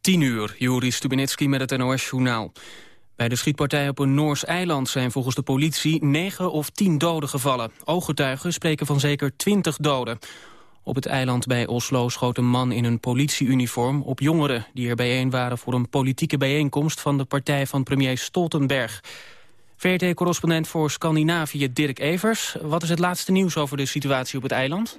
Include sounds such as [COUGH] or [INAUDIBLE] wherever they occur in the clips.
10 uur, Juri Stubenitski met het NOS-journaal. Bij de schietpartij op een Noors eiland zijn volgens de politie 9 of 10 doden gevallen. Ooggetuigen spreken van zeker 20 doden. Op het eiland bij Oslo schoot een man in een politieuniform op jongeren... die er bijeen waren voor een politieke bijeenkomst van de partij van premier Stoltenberg. VRT-correspondent voor Scandinavië Dirk Evers. Wat is het laatste nieuws over de situatie op het eiland?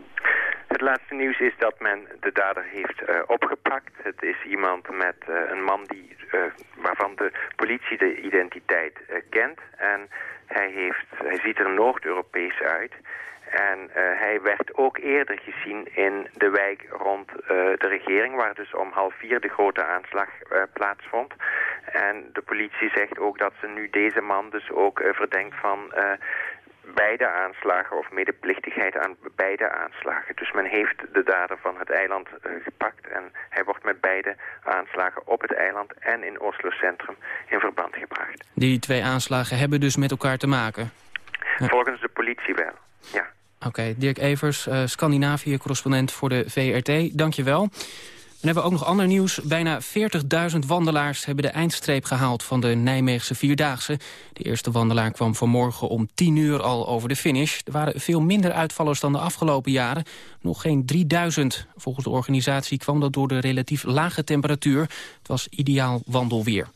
Het laatste nieuws is dat men de dader heeft uh, opgepakt. Het is iemand met uh, een man die, uh, waarvan de politie de identiteit kent. En hij, heeft, hij ziet er Noord-Europees uit. En hij werd ook eerder gezien in de wijk rond de regering... waar dus om half vier de grote aanslag plaatsvond. En de politie zegt ook dat ze nu deze man dus ook verdenkt van beide aanslagen of medeplichtigheid aan beide aanslagen. Dus men heeft de dader van het eiland uh, gepakt en hij wordt met beide aanslagen op het eiland en in Oslo Centrum in verband gebracht. Die twee aanslagen hebben dus met elkaar te maken? Volgens de politie wel, ja. Oké, Dirk Evers, uh, Scandinavië-correspondent voor de VRT. Dank je wel. Dan hebben we ook nog ander nieuws. Bijna 40.000 wandelaars hebben de eindstreep gehaald van de Nijmeegse Vierdaagse. De eerste wandelaar kwam vanmorgen om 10 uur al over de finish. Er waren veel minder uitvallers dan de afgelopen jaren. Nog geen 3000. Volgens de organisatie kwam dat door de relatief lage temperatuur. Het was ideaal wandelweer.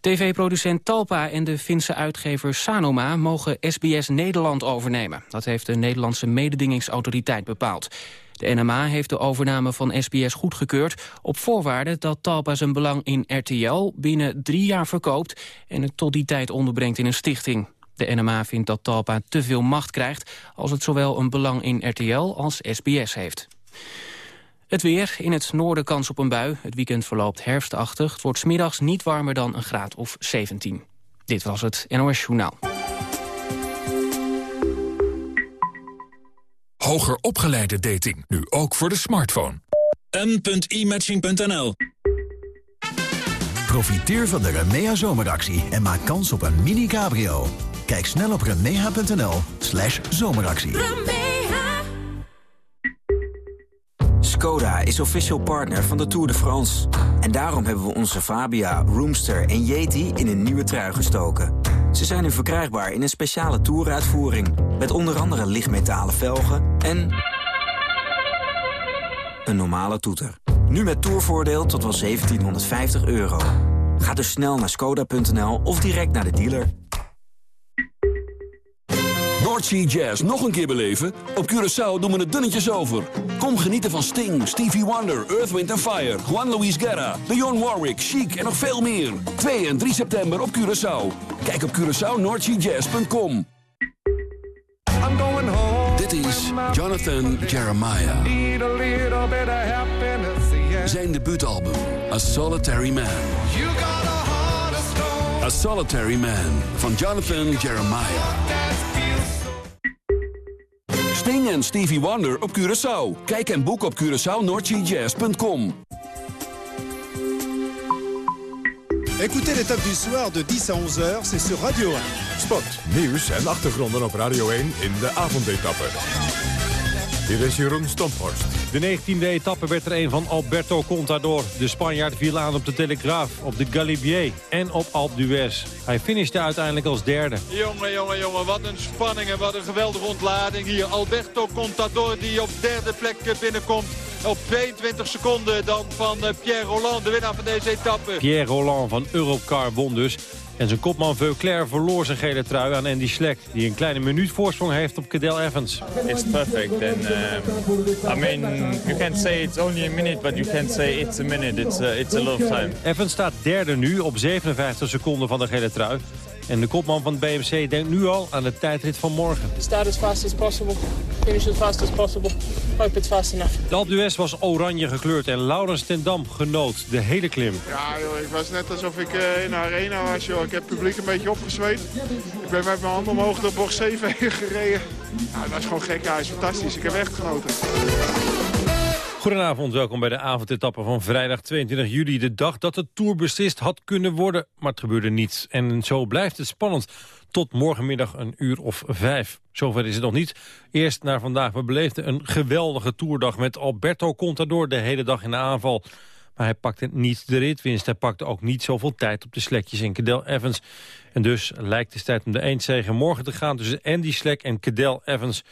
TV-producent Talpa en de Finse uitgever Sanoma mogen SBS Nederland overnemen. Dat heeft de Nederlandse mededingingsautoriteit bepaald. De NMA heeft de overname van SBS goedgekeurd... op voorwaarde dat Talpa zijn belang in RTL binnen drie jaar verkoopt... en het tot die tijd onderbrengt in een stichting. De NMA vindt dat Talpa te veel macht krijgt... als het zowel een belang in RTL als SBS heeft. Het weer. In het noorden kans op een bui. Het weekend verloopt herfstachtig. Het wordt smiddags niet warmer dan een graad of 17. Dit was het NOS Journaal. Hoger opgeleide dating, nu ook voor de smartphone. m.imatching.nl Profiteer van de Remea zomeractie en maak kans op een mini-cabrio. Kijk snel op remea.nl slash zomeractie. Skoda is official partner van de Tour de France. En daarom hebben we onze Fabia, Roomster en Yeti in een nieuwe trui gestoken. Ze zijn nu verkrijgbaar in een speciale Touruitvoering... met onder andere lichtmetalen velgen en... een normale toeter. Nu met tourvoordeel tot wel 1750 euro. Ga dus snel naar skoda.nl of direct naar de dealer. Noordsea Jazz nog een keer beleven? Op Curaçao doen we het dunnetjes over. Kom genieten van Sting, Stevie Wonder, Earth, Wind Fire... Juan Luis Guerra, Dionne Warwick, Chic en nog veel meer. 2 en 3 september op Curaçao. Kijk op CuraçaoNoordseaJazz.com. Dit is Jonathan Jeremiah. Zijn debuutalbum, A Solitary Man. A Solitary Man, van Jonathan Jeremiah. Sting en Stevie Wonder op Curaçao. Kijk en boek op CuraçaoNordGJazz.com. Écoutez l'étape du soir de 10 à 11 heures, c'est sur Radio 1. Sport, nieuws en achtergronden op Radio 1 in de avondetappe. Hier is Jeroen Stomphorst. De 19e etappe werd er een van Alberto Contador. De Spanjaard viel aan op de Telegraaf, op de Galibier en op Alpe d'Huez. Hij finishte uiteindelijk als derde. Jongen, jongen, jongen, wat een spanning en wat een geweldige ontlading hier. Alberto Contador die op derde plek binnenkomt. Op 22 seconden dan van eh, Pierre Roland, de winnaar van deze etappe. Pierre Roland van Europcar won dus. En zijn kopman Veuclair verloor zijn gele trui aan Andy Schleck... die een kleine minuut voorsprong heeft op Cadel Evans. It's perfect. And, uh, I mean, you can't say it's only a minute, but you can't say it's a minute. It's a, it's a lot of time. Evans staat derde nu op 57 seconden van de gele trui. En de kopman van het BMC denkt nu al aan de tijdrit van morgen. Start as fast as possible. Finish as fast as possible. Hope it's fast enough. De Alpe d'Huez was oranje gekleurd en Laurens ten Dam genoot de hele klim. Ja, joh, ik was net alsof ik uh, in de arena was. Joh. Ik heb het publiek een beetje opgezweet. Ik ben met mijn handen omhoog de bocht 7 heen gereden. Ja, het was gewoon gek. Ja, het is fantastisch. Ik heb echt genoten. Goedenavond, welkom bij de avondetappe van vrijdag 22 juli. De dag dat de Tour beslist had kunnen worden, maar het gebeurde niet. En zo blijft het spannend tot morgenmiddag een uur of vijf. Zover is het nog niet. Eerst naar vandaag. We beleefden een geweldige toerdag met Alberto Contador de hele dag in de aanval. Maar hij pakte niet de ritwinst. Hij pakte ook niet zoveel tijd op de slekjes in Cadel Evans. En dus lijkt het tijd om de eindzege morgen te gaan tussen Andy Slek en Cadel Evans.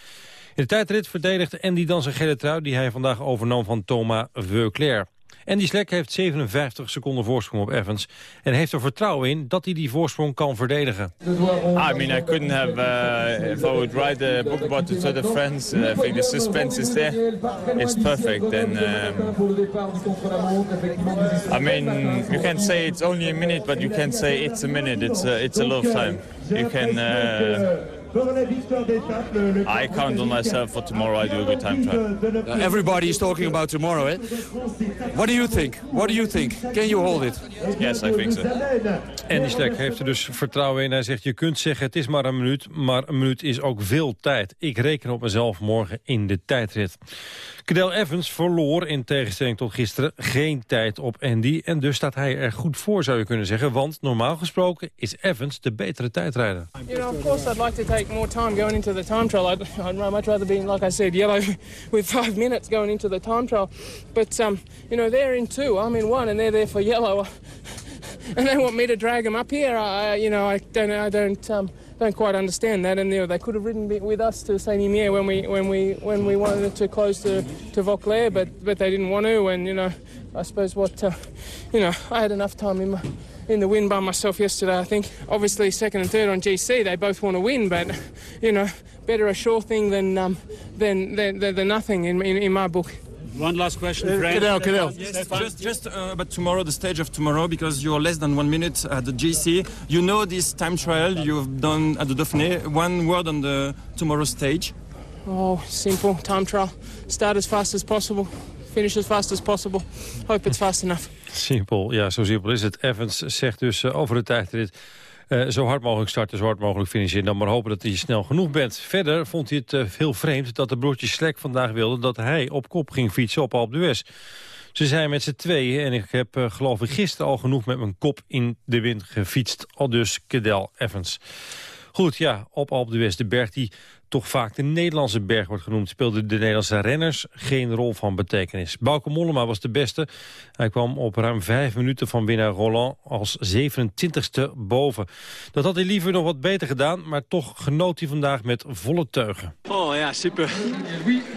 De tijdrit verdedigde Andy dan zijn gele trui die hij vandaag overnam van Thomas Veuclair. Andy Slek heeft 57 seconden voorsprong op Evans. En heeft er vertrouwen in dat hij die voorsprong kan verdedigen. I mean, I couldn't have, uh, if I would write the book about the friends, uh, I think the suspense is there. It's perfect. And, um, I mean, you can say it's only a minute, but you can't say it's a minute. It's a, it's a lot of time. You can... Uh, I count on myself for tomorrow. I do a good time trial. Everybody is talking about tomorrow. Eh? What do you think? What do you think? Can you hold it? Yes, I think so. Andy Slek heeft er dus vertrouwen in. Hij zegt, je kunt zeggen het is maar een minuut, maar een minuut is ook veel tijd. Ik reken op mezelf morgen in de tijdrit. Cadel Evans verloor in tegenstelling tot gisteren geen tijd op Andy. En dus staat hij er goed voor, zou je kunnen zeggen. Want normaal gesproken is Evans de betere tijdrijder. You know, of course I'd like to take more time going into the time trial. I'd, I'd much rather be, like I said, yellow [LAUGHS] with five minutes going into the time trial. But, um, you know, they're in two, I'm in one, and they're there for yellow. [LAUGHS] and they want me to drag them up here. I, you know, I don't, I don't, um, don't quite understand that. And you know, they could have ridden with us to Saint Imier when we, when we, when we wanted to close to, to Vauclair, but, but they didn't want to. And you know, I suppose what, uh, you know, I had enough time in my, in the win by myself yesterday. I think obviously second and third on GC, they both want to win, but you know, better a sure thing than um, than, than, than nothing in, in, in my book. One last question, Uh. Cadel, Cadel. Yes, just just uh, about tomorrow, the stage of tomorrow, because you're less than one minute at the GC. You know this time trial you've done at the Dauphiné. One word on the tomorrow stage. Oh, simple time trial. Start as fast as possible. Finish as fast as possible. Hope it's fast enough. Simpel, ja, zo simpel is het. Evans zegt dus eh, over de tijdrit... eh, zo hard mogelijk starten, zo hard mogelijk finishen. En dan maar hopen dat hij snel genoeg bent. Verder vond hij het eh, heel vreemd dat de broertjes Slek vandaag wilden... dat hij op kop ging fietsen op Alpe d'Huez. Ze zijn met z'n tweeën en ik heb eh, geloof ik gisteren al genoeg met mijn kop in de wind gefietst. Al dus Cadel Evans. Goed, ja, op Alpe d'Huez, de berg die toch vaak de Nederlandse berg wordt genoemd... speelden de Nederlandse renners geen rol van betekenis. Bauke Mollema was de beste. Hij kwam op ruim vijf minuten van winnaar Roland als 27ste boven. Dat had hij liever nog wat beter gedaan... maar toch genoot hij vandaag met volle teugen. Oh ja, super.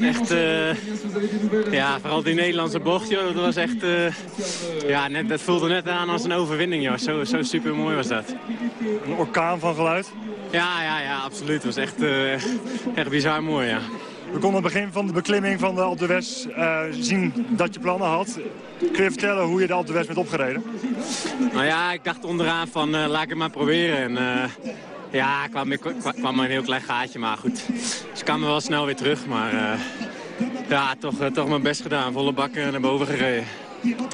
Echt, eh, ja, vooral die Nederlandse bocht, joh, dat was echt, eh, ja, net, dat voelde net aan als een overwinning, joh. Zo, zo super mooi was dat. Een orkaan van geluid? Ja, ja, ja, absoluut. Het was echt, eh, echt bizar mooi, ja. We konden aan het begin van de beklimming van de Alpe d'Huez uh, zien dat je plannen had. Kun je vertellen hoe je de Alpe d'Huez bent opgereden? Nou ja, ik dacht onderaan van uh, laat ik het maar proberen. En, uh, ja, ik kwam, ik kwam een heel klein gaatje, maar goed. Dus ik kwam wel snel weer terug, maar ja, toch, toch mijn best gedaan. Volle bakken naar boven gereden.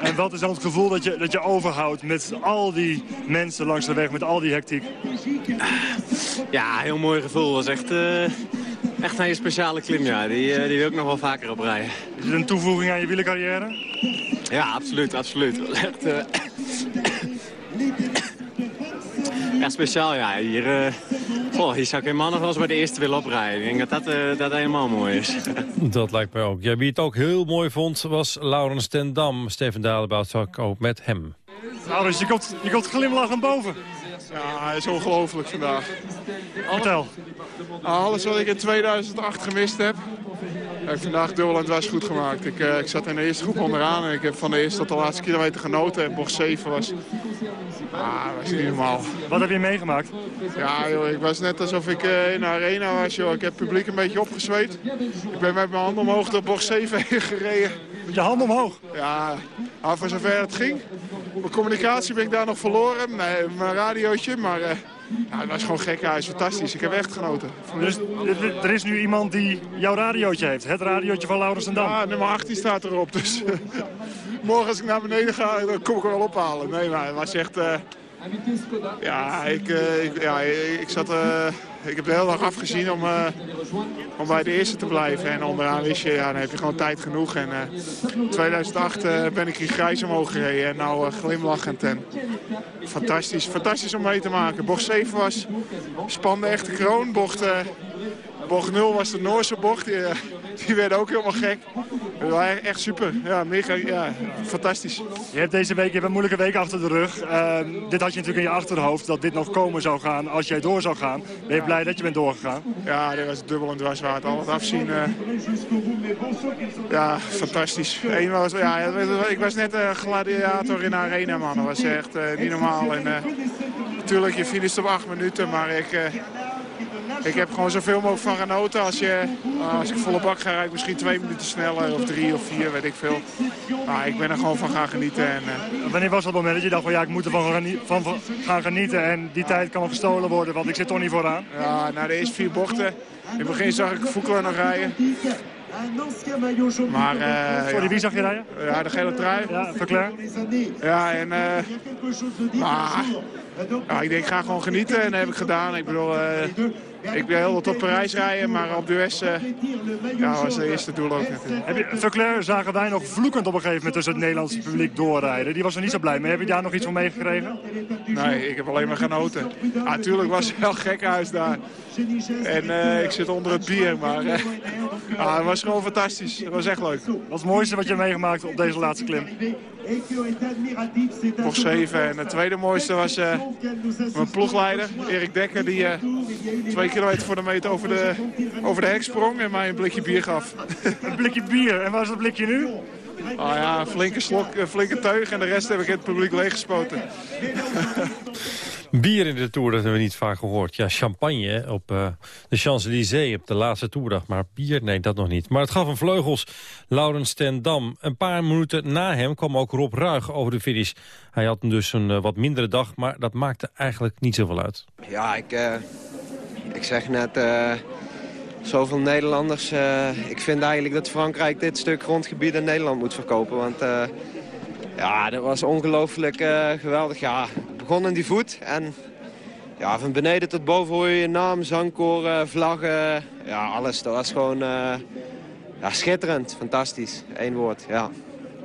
En wat is dan het gevoel dat je, dat je overhoudt met al die mensen langs de weg, met al die hectiek? Ja, heel mooi gevoel. Dat was echt, uh, echt een hele speciale klim, ja. Die, die wil ik nog wel vaker oprijden. Is het een toevoeging aan je wielercarrière? Ja, absoluut, absoluut. Echt... Ja, speciaal, ja. Hier, oh, hier zou ik helemaal nog wel eens bij de eerste willen oprijden. Ik denk dat dat, dat helemaal mooi is. [LAUGHS] dat lijkt mij ook. Ja, wie het ook heel mooi vond, was Laurens ten Dam. Steven Dalebout zag ook met hem. Laurens, je komt, je komt glimlachend boven. Ja, hij is ongelooflijk vandaag. Vertel. Alles wat ik in 2008 gemist heb, heb ik vandaag dubbel en dwars goed gemaakt. Ik, uh, ik zat in de eerste groep onderaan en ik heb van de eerste tot de laatste kilometer genoten. En bocht 7 was... Ah, was niet normaal. Wat heb je meegemaakt? Ja, joh, ik was net alsof ik uh, in de arena was. Joh. Ik heb het publiek een beetje opgezweet. Ik ben met mijn hand omhoog door bocht 7 heen gereden. Met je hand omhoog? Ja, maar voor zover het ging. Mijn communicatie ben ik daar nog verloren. Nee, mijn radiootje, maar... Uh, ja, het was gewoon gek. Hij is fantastisch. Ik heb echt genoten. Dus er is nu iemand die jouw radiootje heeft. Het radiootje van Laurens en Dam. Ja, nummer 18 staat erop. Dus [LAUGHS] morgen als ik naar beneden ga, dan kom ik er wel ophalen. Nee, maar het was echt... Uh, ja, ik, uh, ik, ja, ik zat... Uh, ik heb de hele dag afgezien om, uh, om bij de eerste te blijven. En onderaan wist je, ja, dan heb je gewoon tijd genoeg. En in 2008 ben ik hier grijs omhoog gereden. En nou glimlachend. En fantastisch, fantastisch om mee te maken. Bocht 7 was spande echte kroon. Bocht, bocht 0 was de Noorse bocht. [LAUGHS] Die, werden ook helemaal gek. Echt super. Ja, mega, ja, fantastisch. Je hebt deze week je hebt een moeilijke week achter de rug. Uh, dit had je natuurlijk in je achterhoofd dat dit nog komen zou gaan als jij door zou gaan. Ben je blij dat je bent doorgegaan? Ja, dit was dubbel en dwars waard. Al het afzien. Uh, ja, fantastisch. Eén was, ja, ik was net een gladiator in de arena, man. Dat was echt uh, niet normaal. En, natuurlijk, je finisht op acht minuten, maar ik ik heb gewoon zoveel mogelijk van genoten. Als, je, als ik volle bak ga, rijd ik misschien twee minuten sneller of drie of vier, weet ik veel. Maar ik ben er gewoon van gaan genieten. En, uh... Wanneer was dat moment dat je dacht van ja, ik moet er van, gaan genieten en die tijd kan gestolen worden, want ik zit toch niet vooraan? Ja, na de eerste vier bochten. In het begin zag ik Voekelen nog rijden. Maar, uh, Sorry, wie zag je rijden? Ja, de gele trui. Ja, Verclair. Ja, en... Uh, maar, ja, ik denk, ik ga gewoon genieten en dat heb ik gedaan. Ik bedoel, uh, ik ben heel wat op Parijs rijden, maar op de West uh, ja, was het eerste doel ook natuurlijk. Verclair zagen wij nog vloekend op een gegeven moment tussen het Nederlandse publiek doorrijden. Die was er niet zo blij mee. Heb je daar nog iets van meegekregen? Nee, ik heb alleen maar genoten. Natuurlijk was het wel gek huis daar. En uh, ik zit onder het bier, maar ah, het was gewoon fantastisch. Het was echt leuk. Wat is het mooiste wat je meegemaakt op deze laatste klim? Nog 7. En het tweede mooiste was uh, mijn ploegleider, Erik Dekker, die uh, twee kilometer voor de meter over de, over de hek sprong en mij een blikje bier gaf. [LAUGHS] Een blikje bier? En waar is dat blikje nu? Ah ja, een flinke slok, een flinke teug en de rest heb ik in het publiek leeggespoten. [LAUGHS] Bier in de Tour, dat hebben we niet vaak gehoord. Ja, champagne op uh, de Champs-Élysées op de laatste toerdag. Maar bier, nee, dat nog niet. Maar het gaf een vleugels, Laurens ten Dam. Een paar minuten na hem kwam ook Rob Ruig over de finish. Hij had dus een uh, wat mindere dag, maar dat maakte eigenlijk niet zoveel uit. Ja, ik, uh, ik zeg net... Zoveel Nederlanders. ik vind eigenlijk dat Frankrijk dit stuk grondgebied aan Nederland moet verkopen. Want ja, dat was ongelooflijk geweldig. Ja, begon in die voet. En ja, van beneden tot boven hoor je je naam, zangkoren, vlaggen. Ja, alles. Dat was gewoon uh, ja, schitterend. Fantastisch. Eén woord, ja.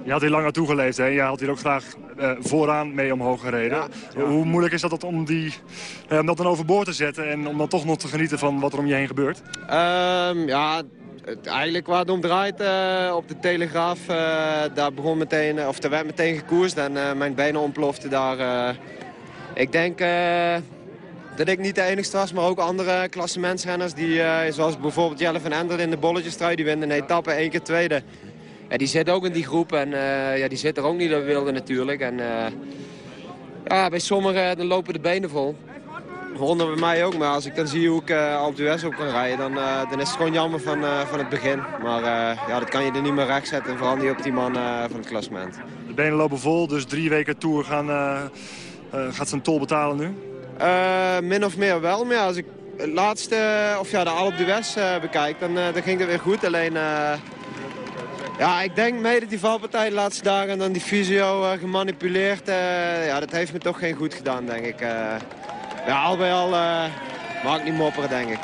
Je had hier lang naartoe geleefd, hè? Je had hier ook graag uh, vooraan mee omhoog gereden. Ja, Hoe moeilijk is dat om, die, uh, om dat dan overboord te zetten... en om dan toch nog te genieten van wat er om je heen gebeurt? Um, ja, het, eigenlijk waar het om draait uh, op de Telegraaf... daar begon meteen, of er werd meteen gekoerst en mijn benen ontploften daar ik denk dat ik niet de enigste was, maar ook andere klassementsrenners... Die, zoals bijvoorbeeld Jelle van Ender in de bolletjestrui, die winnen een etappe één keer tweede. Ja, die zit ook in die groep en ja, die zit er ook niet dat wilde natuurlijk. En, ja, bij sommigen dan lopen de benen vol. Honden bij mij ook, maar als ik dan zie hoe ik uh, op de US op kan rijden, dan, uh, dan is het gewoon jammer van, uh, van het begin. Maar ja, dat kan je er niet meer rechtzetten, vooral niet op die man van het klassement. De benen lopen vol, dus drie weken Tour gaan gaat zijn tol betalen nu? Min of meer wel. Maar ja, als ik het laatste, of ja, de Al op de West bekijk, dan, dan ging het weer goed. Alleen, ja, ik denk mede die valpartij de laatste dagen en dan die fysio gemanipuleerd. ja, dat heeft me toch geen goed gedaan, denk ik. Ja, al bij al mag ik niet mopperen, denk ik.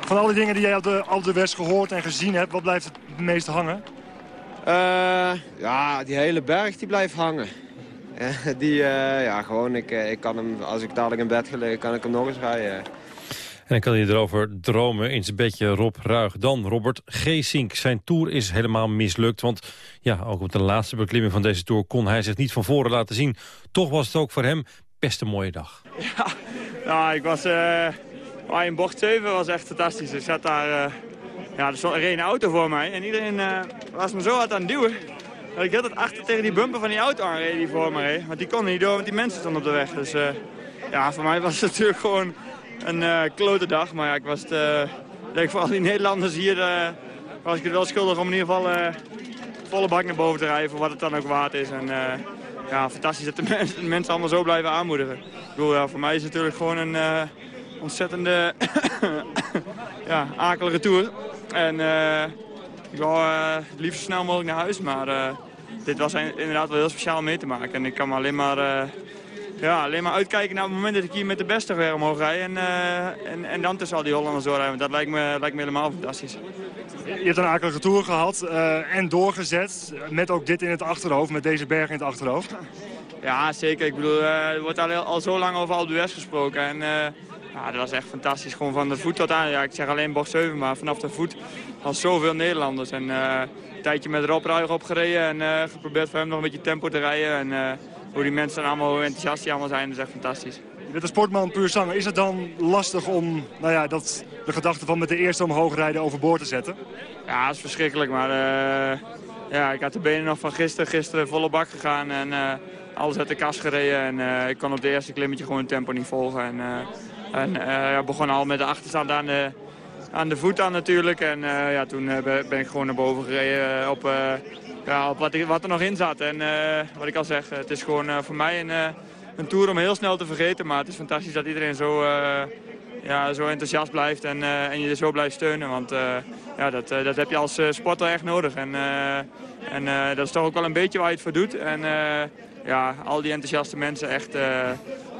Van al die dingen die jij op de, op de West gehoord en gezien hebt, wat blijft het meest hangen? ja, die hele berg die blijft hangen. die, uh, ja, gewoon, ik, eh, ik kan hem, als ik dadelijk in bed gelegen, kan ik hem nog eens rijden. En dan kan hij erover dromen in zijn bedje Rob Ruig. Dan Robert Geesink. Zijn tour is helemaal mislukt. Want ja, ook op de laatste beklimming van deze tour kon hij zich niet van voren laten zien. Toch was het ook voor hem best een mooie dag. Ja, nou, ik was uh, in bocht 7 was echt fantastisch. Ik zat daar, uh, ja, er reed een auto voor mij en iedereen uh, was me zo hard aan het duwen. Ik had het achter tegen die bumper van die auto aanreden die voor me. Want die kon niet door, want die mensen stonden op de weg. Dus ja, voor mij was het [LAUGHS] natuurlijk gewoon een uh, klote dag. Maar ja, ik was het, denk voor al die Nederlanders hier, was ik het wel schuldig om in ieder geval volle bak naar boven te rijden. Voor wat het dan ook waard is. En ja, fantastisch dat de [LAUGHS] mensen, mensen allemaal zo blijven aanmoedigen. Ik bedoel, ja, voor mij is het natuurlijk gewoon een ontzettende [COUGHS] ja, akelige tour. En ik wou uh, het liefst zo snel mogelijk naar huis, maar dit was inderdaad wel heel speciaal mee te maken. En ik kan me alleen maar, ja, alleen maar uitkijken naar het moment dat ik hier met de beste weer omhoog rij. En, en, en dan tussen al die Hollanders doorrijden. Dat lijkt me, lijkt me helemaal fantastisch. Je hebt een akelige tour gehad en doorgezet. Met ook dit in het achterhoofd, met deze berg in het achterhoofd. Ja, zeker. Ik bedoel, er wordt al, al zo lang over Alpe gesproken. En ja, dat was echt fantastisch. Gewoon van de voet tot aan. Ja, ik zeg alleen bocht 7, maar vanaf de voet was zoveel Nederlanders. En een tijdje met Rob Ruig opgereden en geprobeerd voor hem nog een beetje tempo te rijden. En hoe die mensen allemaal, hoe enthousiast die allemaal zijn, dat is echt fantastisch. Je bent een sportman puur zanger. Is het dan lastig om nou ja, dat, de gedachte van met de eerste omhoog rijden overboord te zetten? Ja, dat is verschrikkelijk. Maar uh, ja, ik had de benen nog van gisteren. Gisteren volle bak gegaan en uh, alles uit de kast gereden. En uh, ik kon op de eerste klimmetje gewoon het tempo niet volgen. En, en ja, begon al met de achterstand aan de, aan de voet aan natuurlijk. En ja, toen ben ik gewoon naar boven gereden op, ja, op wat, wat, er nog in zat. En wat ik al zeg, het is gewoon voor mij een een tour om heel snel te vergeten. Maar het is fantastisch dat iedereen zo, ja, zo enthousiast blijft en, en je zo blijft steunen. Want ja, dat, dat heb je als sporter echt nodig. En, en dat is toch ook wel een beetje waar je het voor doet. En ja, al die enthousiaste mensen, echt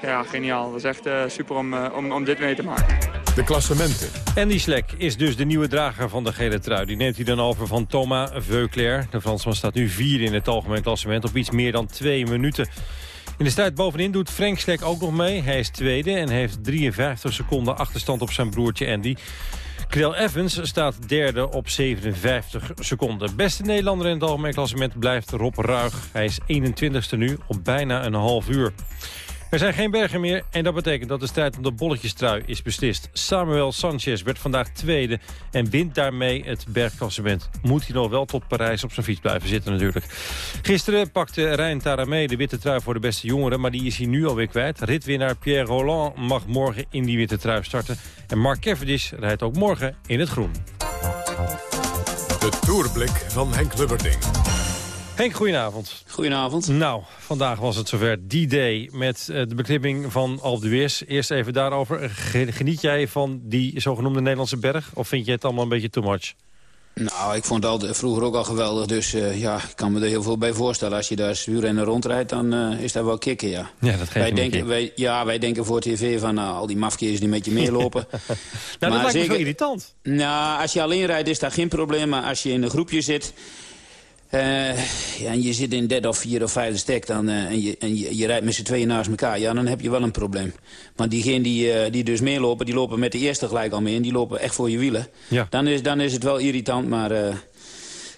ja, geniaal. Dat is echt super om, om, om dit mee te maken. De klassementen. Andy Slek is dus de nieuwe drager van de gele trui. Die neemt hij dan over van Thomas Veuclair. De Fransman staat nu vier in het algemeen klassement op iets meer dan twee minuten. In de strijd bovenin doet Frank Slek ook nog mee. Hij is tweede en heeft 53 seconden achterstand op zijn broertje Andy. Krell Evans staat derde op 57 seconden. Beste Nederlander in het algemeen klassement blijft Rob Ruig. Hij is 21ste nu op bijna een half uur. Er zijn geen bergen meer en dat betekent dat de strijd om de bolletjestrui is beslist. Samuel Sanchez werd vandaag tweede en wint daarmee het bergklassement. Moet hij nog wel tot Parijs op zijn fiets blijven zitten natuurlijk. Gisteren pakte Rijn Taramé de witte trui voor de beste jongeren... maar die is hij nu alweer kwijt. Ritwinnaar Pierre Roland mag morgen in die witte trui starten. En Mark Cavendish rijdt ook morgen in het groen. De Tourblik van Henk Lubberding. Henk, goedenavond. Goedenavond. Nou, vandaag was het zover D-Day met eh, de beklimming van Alpe d'Huez. Eerst even daarover. Geniet jij van die zogenoemde Nederlandse berg? Of vind je het allemaal een beetje too much? Nou, ik vond het vroeger ook al geweldig. Dus uh, ja, ik kan me er heel veel bij voorstellen. Als je daar en rondrijdt, dan uh, is dat wel kicken, ja. Ja, dat geeft wij denken, wij, Ja, wij denken voor tv van uh, al die mafkeers die met je meelopen. [LAUGHS] nou, maar dat lijkt zeker, me wel irritant. Nou, als je alleen rijdt is dat geen probleem. Maar als je in een groepje zit uh, ja, en je zit in derde of vierde of vijfde stek dan, uh, en, je, en je, je, rijdt met z'n tweeën naast elkaar. Ja, dan heb je wel een probleem. Maar diegenen die, uh, die dus meelopen, die lopen met de eerste gelijk al mee. En die lopen echt voor je wielen. Ja. Dan, is, dan is het wel irritant, maar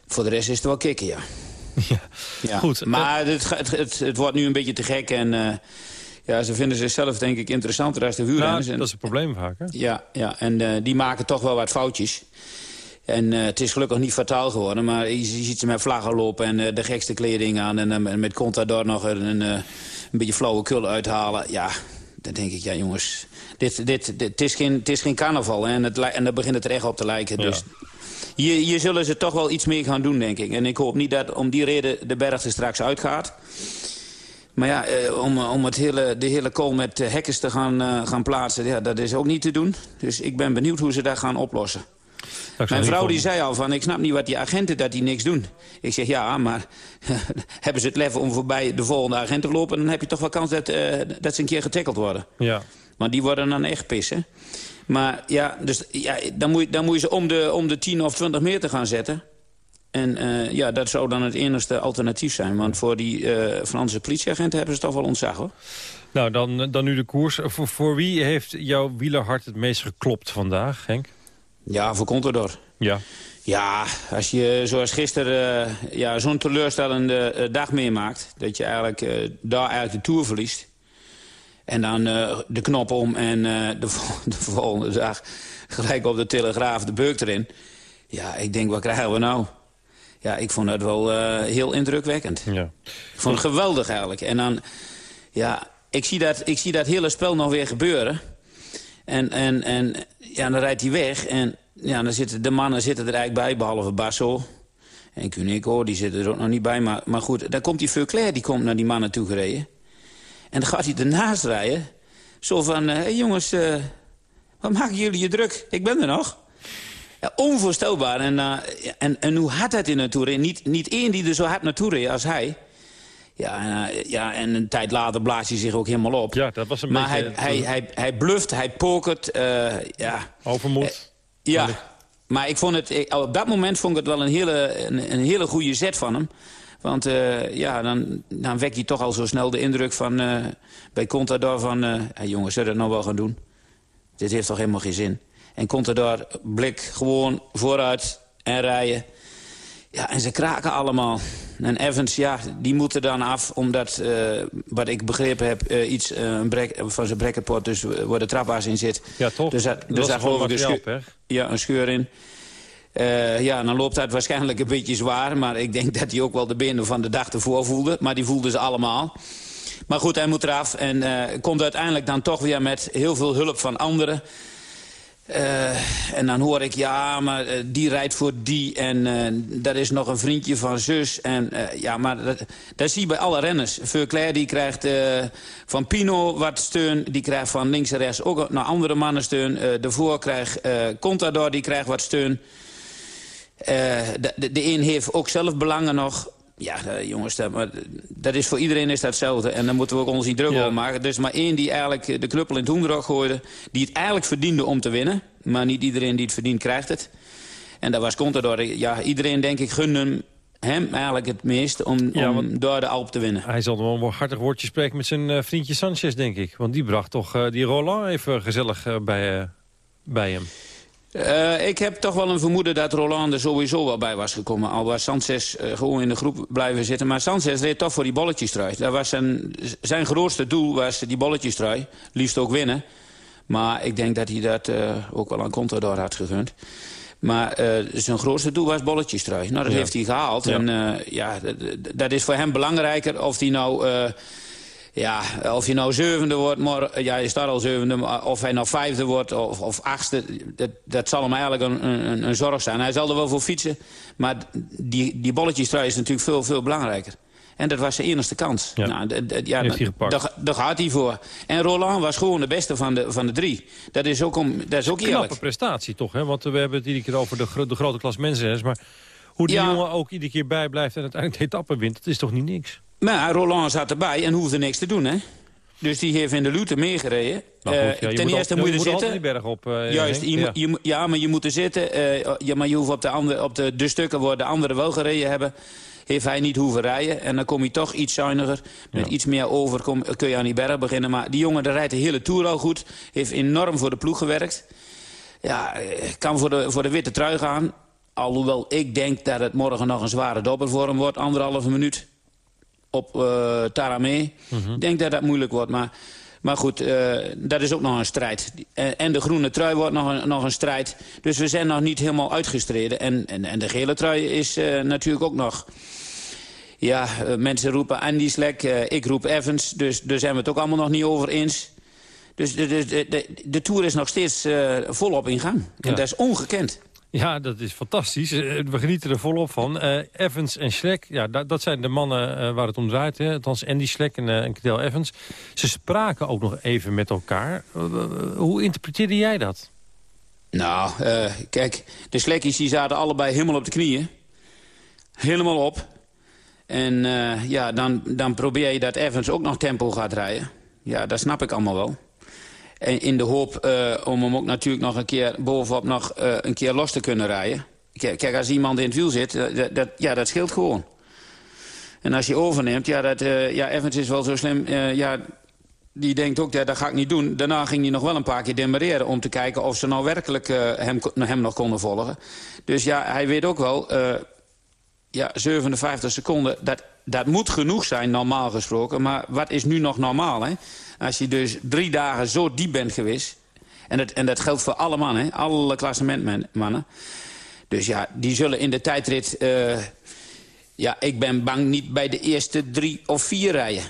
voor de rest is het wel kicken, ja. [LAUGHS] Ja, ja. goed. Maar het, het, het, het, wordt nu een beetje te gek en... Ja, ze vinden zichzelf denk ik interessanter als de wielrenners. Nou, dat is het probleem vaak, hè? Ja, ja en die maken toch wel wat foutjes. En uh, het is gelukkig niet fataal geworden, maar je, ziet ze met vlaggen lopen en uh, de gekste kleding aan. En uh, met Contador nog een, een beetje flauwe kul uithalen. Ja, dan denk ik, ja jongens, dit, dit, dit, het, is geen, het is geen carnaval. Hè, en, het, en daar begint het er echt op te lijken. Dus hier, hier zullen ze toch wel iets mee gaan doen, denk ik. En ik hoop niet dat om die reden de berg er straks uitgaat. Maar ja, om, om het hele, de hele kool met hekkers te gaan, gaan plaatsen, ja, dat is ook niet te doen. Dus ik ben benieuwd hoe ze dat gaan oplossen. Mijn vrouw die zei al van, ik snap niet wat die agenten dat die niks doen. Ik zeg, ja, maar [LAUGHS] hebben ze het lef om voorbij de volgende agent te lopen... dan heb je toch wel kans dat, uh, dat ze een keer getackeld worden. Ja. Maar die worden dan echt pissen. Maar ja, dus, ja dan, moet je, dan moet je ze om de, om de 10 of 20 meter gaan zetten. En uh, ja, dat zou dan het enige alternatief zijn. Want voor die uh, Franse politieagenten hebben ze toch wel ontzag, hoor. Nou, dan, dan nu de koers. Voor, voor wie heeft jouw wielerhart het meest geklopt vandaag, Henk? Ja, voor Contador. Ja. Ja, als je zoals gisteren uh, ja, zo'n teleurstellende uh, dag meemaakt... dat je eigenlijk uh, daar eigenlijk de Tour verliest... en dan de knop om en de, [LAUGHS] de, volgende dag gelijk op de Telegraaf de beuk erin... ja, ik denk, wat krijgen we nou? Ja, ik vond het wel heel indrukwekkend. Ja. Ik vond het geweldig eigenlijk. En dan, ja, ik zie dat, ik zie dat hele spel nog weer gebeuren... En, en, en ja, dan rijdt hij weg. En ja, dan zitten, de mannen zitten er eigenlijk bij, behalve Basso. En Cunico, die zitten er ook nog niet bij. Maar, maar goed, dan komt die Veuclair, die komt naar die mannen toe gereden. En dan gaat hij ernaast rijden. Zo van, hé eh, jongens, uh, wat maken jullie je druk? Ik ben er nog. Ja, onvoorstelbaar. En, uh, en, en hoe hard het in naartoe reed. Niet, niet één die er zo hard naartoe reed als hij. Ja, uh, ja, en een tijd later blaast hij zich ook helemaal op. Ja, dat was een maar beetje... Maar hij, hij, hij, hij bluft, hij pokert, uh, ja. Overmoed. Uh, ja, maar ik vond het, op dat moment vond ik het wel een hele, een, een hele goede zet van hem. Want ja, dan, dan wekt hij toch al zo snel de indruk van, bij Contador van... Hey jongens, zullen we dat nou wel gaan doen? Dit heeft toch helemaal geen zin. En daar blik gewoon vooruit en rijden. Ja, en ze kraken allemaal. En Evans, ja, die moeten dan af, omdat, uh, wat ik begrepen heb... Uh, iets uh, een brek, van zijn brekkenpot, dus waar de trapwaas in zit. Ja, toch? Dus, dat, dus daar geloof ik een scheur, ja, een scheur in. ja, dan loopt dat waarschijnlijk een beetje zwaar. Maar ik denk dat hij ook wel de benen van de dag ervoor voelde. Maar die voelden ze allemaal. Maar goed, hij moet eraf en komt uiteindelijk dan toch weer met heel veel hulp van anderen... Uh, en dan hoor ik, ja, maar uh, die rijdt voor die en uh, daar is nog een vriendje van zus. En ja, maar dat, dat zie je bij alle renners. Verclair die krijgt van Pino wat steun, die krijgt van links en rechts ook naar andere mannen steun. daarvoor krijgt Contador, die krijgt wat steun. de een heeft ook zelf belangen nog. Ja, jongens, dat, maar, dat is voor iedereen is dat hetzelfde. En dan moeten we ook ons niet druk ja. over maken. Dus maar één die eigenlijk de knuppel in het hoenderok gooide... die het eigenlijk verdiende om te winnen. Maar niet iedereen die het verdient krijgt het. En dat was Contador. Ja, iedereen, denk ik, gunde hem eigenlijk het meest om, ja, om door de Alp te winnen. Hij zal wel een hartig woordje spreken met zijn uh, vriendje Sanchez, denk ik. Want die bracht toch uh, die Roland even gezellig uh, bij, bij hem. Uh, ik heb toch wel een vermoeden dat Roland er sowieso wel bij was gekomen. Al was Sanchez uh, gewoon in de groep blijven zitten. Maar Sanchez reed toch voor die bolletjestrui. Dat was zijn, zijn grootste doel was die bolletjestrui. Liefst ook winnen. Maar ik denk dat hij dat uh, ook wel aan Contador had gegund. Maar zijn grootste doel was bolletjestrui. Nou, dat ja. heeft hij gehaald. Ja. En ja, dat is voor hem belangrijker of hij nou ja, of je nou zevende wordt, maar ja, je staat al zevende, maar of hij nou vijfde wordt of, of achtste, dat, dat zal hem eigenlijk een, een, een, zorg zijn. Hij zal er wel voor fietsen, maar die, die bolletjestrui is natuurlijk veel, veel belangrijker. En dat was zijn enige kans. Ja, nou, ja daar, daar gaat hij voor. En Roland was gewoon de beste van de, van de drie. Dat is ook, om, dat is ook eerlijk. Knappe prestatie toch, hè? Want we hebben het iedere keer over de, de grote klas mensen. Maar hoe die ja. jongen ook iedere keer bijblijft en uiteindelijk de etappe wint, dat is toch niet niks? Maar Roland zat erbij en hoefde niks te doen, hè? Dus die heeft in de Lute meegereden. Ja, uh, ten eerste moet je, er zitten. Die berg op, uh, Juist, je, ja. Je, ja, maar je moet er zitten. Uh, ja, maar je hoeft op, de, andere, op de, de stukken waar de anderen wel gereden hebben... heeft hij niet hoeven rijden. En dan kom je toch iets zuiniger. Met ja. iets meer over kom, kun je aan die berg beginnen. Maar die jongen rijdt de hele Tour al goed. Heeft enorm voor de ploeg gewerkt. Ja, kan voor de, voor de witte trui gaan. Alhoewel ik denk dat het morgen nog een zware dobber voor hem wordt. Anderhalve minuut op uh, Taramé. Ik mm -hmm. denk dat dat moeilijk wordt, maar... Maar goed, uh, dat is ook nog een strijd. En de groene trui wordt nog een, nog een strijd. Dus we zijn nog niet helemaal uitgestreden. En, en, en de gele trui is uh, natuurlijk ook nog... Ja, mensen roepen Andy Slek, ik roep Evans. Dus daar zijn we het ook allemaal nog niet over eens. Dus de, de, de, de Tour is nog steeds volop in gang. Ja. En dat is ongekend. Ja, dat is fantastisch. Eh, we genieten er volop van. Uh, Evans en Schlek, ja, dat, zijn de mannen uh, waar het om draait. Hè. Althans, Andy Schlek en, uh, Evans. Ze spraken ook nog even met elkaar. hoe interpreteerde jij dat? Nou, kijk, de Schlekkies die zaten allebei helemaal op de knieën. Helemaal op. En ja, dan, dan probeer je dat Evans ook nog tempo gaat rijden. Ja, dat snap ik allemaal wel. En in de hoop uh, om hem ook natuurlijk nog een keer bovenop nog uh, een keer los te kunnen rijden. Kijk, als iemand in het wiel zit, uh, dat, dat, ja, dat scheelt gewoon. En als je overneemt, ja, dat, ja Evans is wel zo slim... ja, die denkt ook, ja, dat ga ik niet doen. Daarna ging hij nog wel een paar keer demareren... om te kijken of ze nou werkelijk hem, hem nog konden volgen. Dus ja, hij weet ook wel... ja, 57 seconden, dat, dat moet genoeg zijn, normaal gesproken. Maar wat is nu nog normaal, hè? Als je dus drie dagen zo diep bent geweest... en dat, en dat geldt voor alle mannen, alle klassementmannen... dus ja, die zullen in de tijdrit... Uh, ja, ik ben bang niet bij de eerste drie of vier rijden.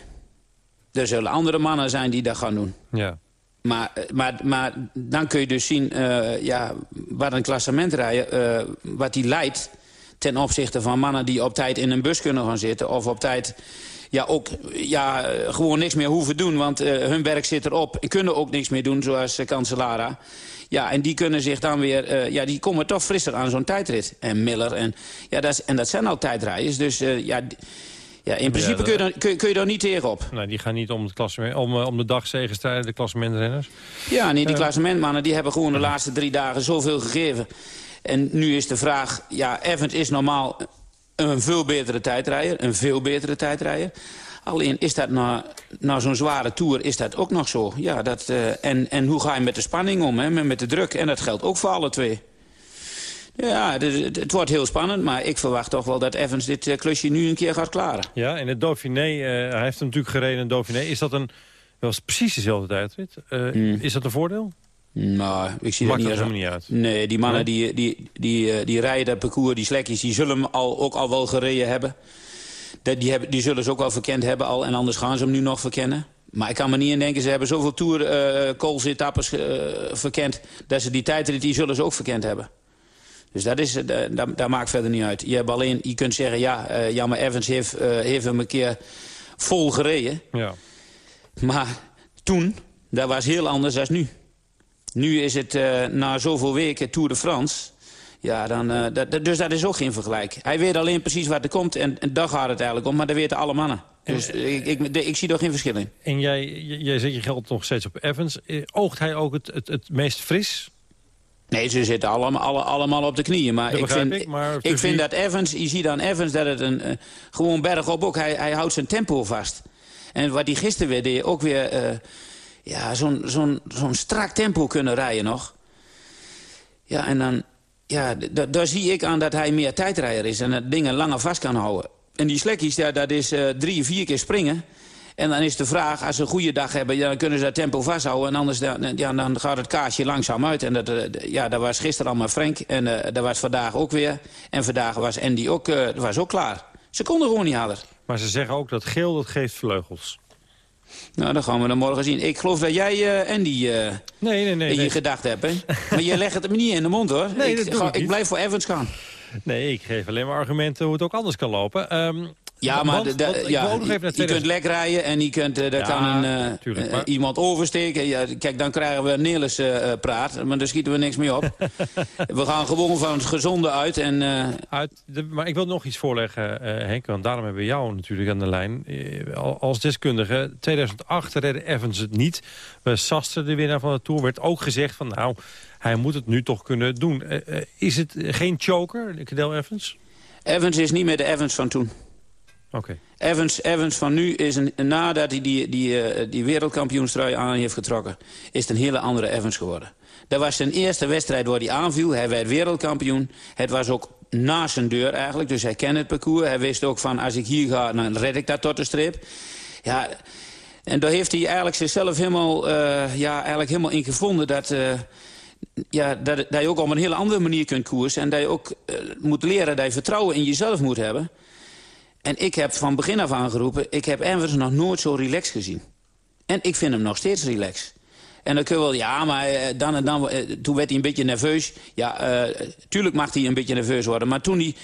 Er zullen andere mannen zijn die dat gaan doen. Ja. Maar, maar, maar dan kun je dus zien uh, ja, wat een klassement rijden... Uh, wat die leidt ten opzichte van mannen die op tijd in een bus kunnen gaan zitten... of op tijd ja, ook ja, gewoon niks meer hoeven doen. Want uh, hun werk zit erop en kunnen ook niks meer doen, zoals uh, Cancellara. Ja, en die kunnen zich dan weer... Uh, ja, die komen toch frisser aan zo'n tijdrit. En Miller. En, ja, dat, is, en dat zijn al tijdrijders. Dus ja... Ja, in principe ja, kun, je dan, kun, kun, je daar niet tegenop. Nee, die gaan niet om, het om, om de dag zegenstrijden, de klassementrenners. Ja, nee, die klassementmannen die hebben gewoon de laatste drie dagen zoveel gegeven. En nu is de vraag, ja, Evans is normaal een veel betere tijdrijder. Een veel betere tijdrijder. Alleen is dat na, na zo'n zware tour is dat ook nog zo. Ja, dat, uh, en, en hoe ga je met de spanning om, hè? met de druk? En dat geldt ook voor alle twee. Ja, het, het, wordt heel spannend, maar ik verwacht toch wel dat Evans dit uh, klusje nu een keer gaat klaren. Ja, en het Dauphiné, uh, hij heeft hem natuurlijk gereden in Dauphiné. Is dat een, was precies dezelfde tijdrit? Mm. Is dat een voordeel? Nou, ik zie Maakt dat niet, dat niet uit. Nee, die mannen die, die, die, die rijden dat parcours, die slekjes, die zullen hem al, ook al wel gereden hebben. Die, die, hebben, die zullen ze ook wel verkend hebben al. En anders gaan ze hem nu nog verkennen. Maar ik kan me niet in denken, ze hebben zoveel tour uh, etappes uh, verkend... dat ze die tijdrit, die zullen ze ook verkend hebben. Dus dat, is, dat, dat, maakt verder niet uit. Je, hebt alleen, je kunt zeggen, ja, uh, Jammer Evans heeft, heeft hem een keer vol gereden. Ja. Maar toen, dat was heel anders dan nu. Nu is het na zoveel weken Tour de France... Ja, dan, uh, dat, dus dat is ook geen vergelijk. Hij weet alleen precies wat er komt en, en daar gaat het eigenlijk om. Maar dat weten alle mannen. Dus ik, ik, ik, zie er geen verschil in. En jij, jij zet je geld nog steeds op Evans. Oogt hij ook het, het, het meest fris? Nee, ze zitten allemaal, alle, allemaal op de knieën. Maar dat ik vind, ik, maar ik vind dat Evans, je ziet aan Evans dat het een, uh, gewoon bergop ook, hij, hij houdt zijn tempo vast. En wat hij gisteren weer deed, ook weer uh, ja, zo'n zo'n zo'n strak tempo kunnen rijden nog. Ja, en dan, ja, daar zie ik aan dat hij meer tijdrijder is en dat dingen langer vast kan houden. En die slekkies, ja, dat is uh, drie, vier keer springen. En dan is de vraag, als ze een goede dag hebben, dan kunnen ze dat tempo vasthouden. En anders ja, dan gaat het kaasje langzaam uit. En dat, uh, ja, dat was gisteren allemaal Frank. En uh, dat was vandaag ook weer. En vandaag was Andy ook, was ook klaar. Ze konden gewoon niet harder. Maar ze zeggen ook dat geel, dat geeft vleugels. Nou, dat gaan we dan morgen zien. Ik geloof dat jij uh, Andy uh, nee, nee, nee, in nee. je gedachten hebt, hè? [LAUGHS] maar je legt het me niet in de mond, hoor. Nee, ik, dat doe ga, ik, ik blijf voor Evans gaan. Nee, ik geef alleen maar argumenten hoe het ook anders kan lopen. Um, ja, maar want, de, want, ja, ik wil nog even naar je kunt lek rijden en je kunt, uh, daar Ja, kan een, tuurlijk, uh, maar- iemand oversteken. Ja, kijk, dan krijgen we Nelis praat, maar daar schieten we niks mee op. [LAUGHS] we gaan gewoon van het gezonde uit. En, Uit de, maar ik wil nog iets voorleggen, eh, Henk, want daarom hebben we jou natuurlijk aan de lijn. Eh, al- als deskundige, 2008 redde Evans het niet. Saster, de winnaar van de Tour, werd ook gezegd van... nou, hij moet het nu toch kunnen doen. Eh, eh, is het geen choker, Cadel Evans? Evans is niet meer de Evans van toen. Evans, Evans van nu is een, nadat hij die, die, uh, die wereldkampioenstrui aan heeft getrokken... is het een hele andere Evans geworden. Dat was zijn eerste wedstrijd waar hij aanviel. Hij werd wereldkampioen. Het was ook na zijn deur eigenlijk, dus hij kende het parcours. Hij wist ook van, als ik hier ga, dan red ik dat tot de streep. Ja, en daar heeft hij eigenlijk zichzelf helemaal, uh, ja, eigenlijk helemaal in gevonden... dat, uh, ja, dat, je ook op een hele andere manier kunt koersen... en dat je ook moet leren dat je vertrouwen in jezelf moet hebben... En ik heb van begin af aan geroepen... ik heb Evans nog nooit zo relaxed gezien. En ik vind hem nog steeds relaxed. En dan kun je wel, ja, maar uh, dan en dan... Uh, toen werd hij een beetje nerveus. Ja, uh, tuurlijk mag hij een beetje nerveus worden. Maar toen hij...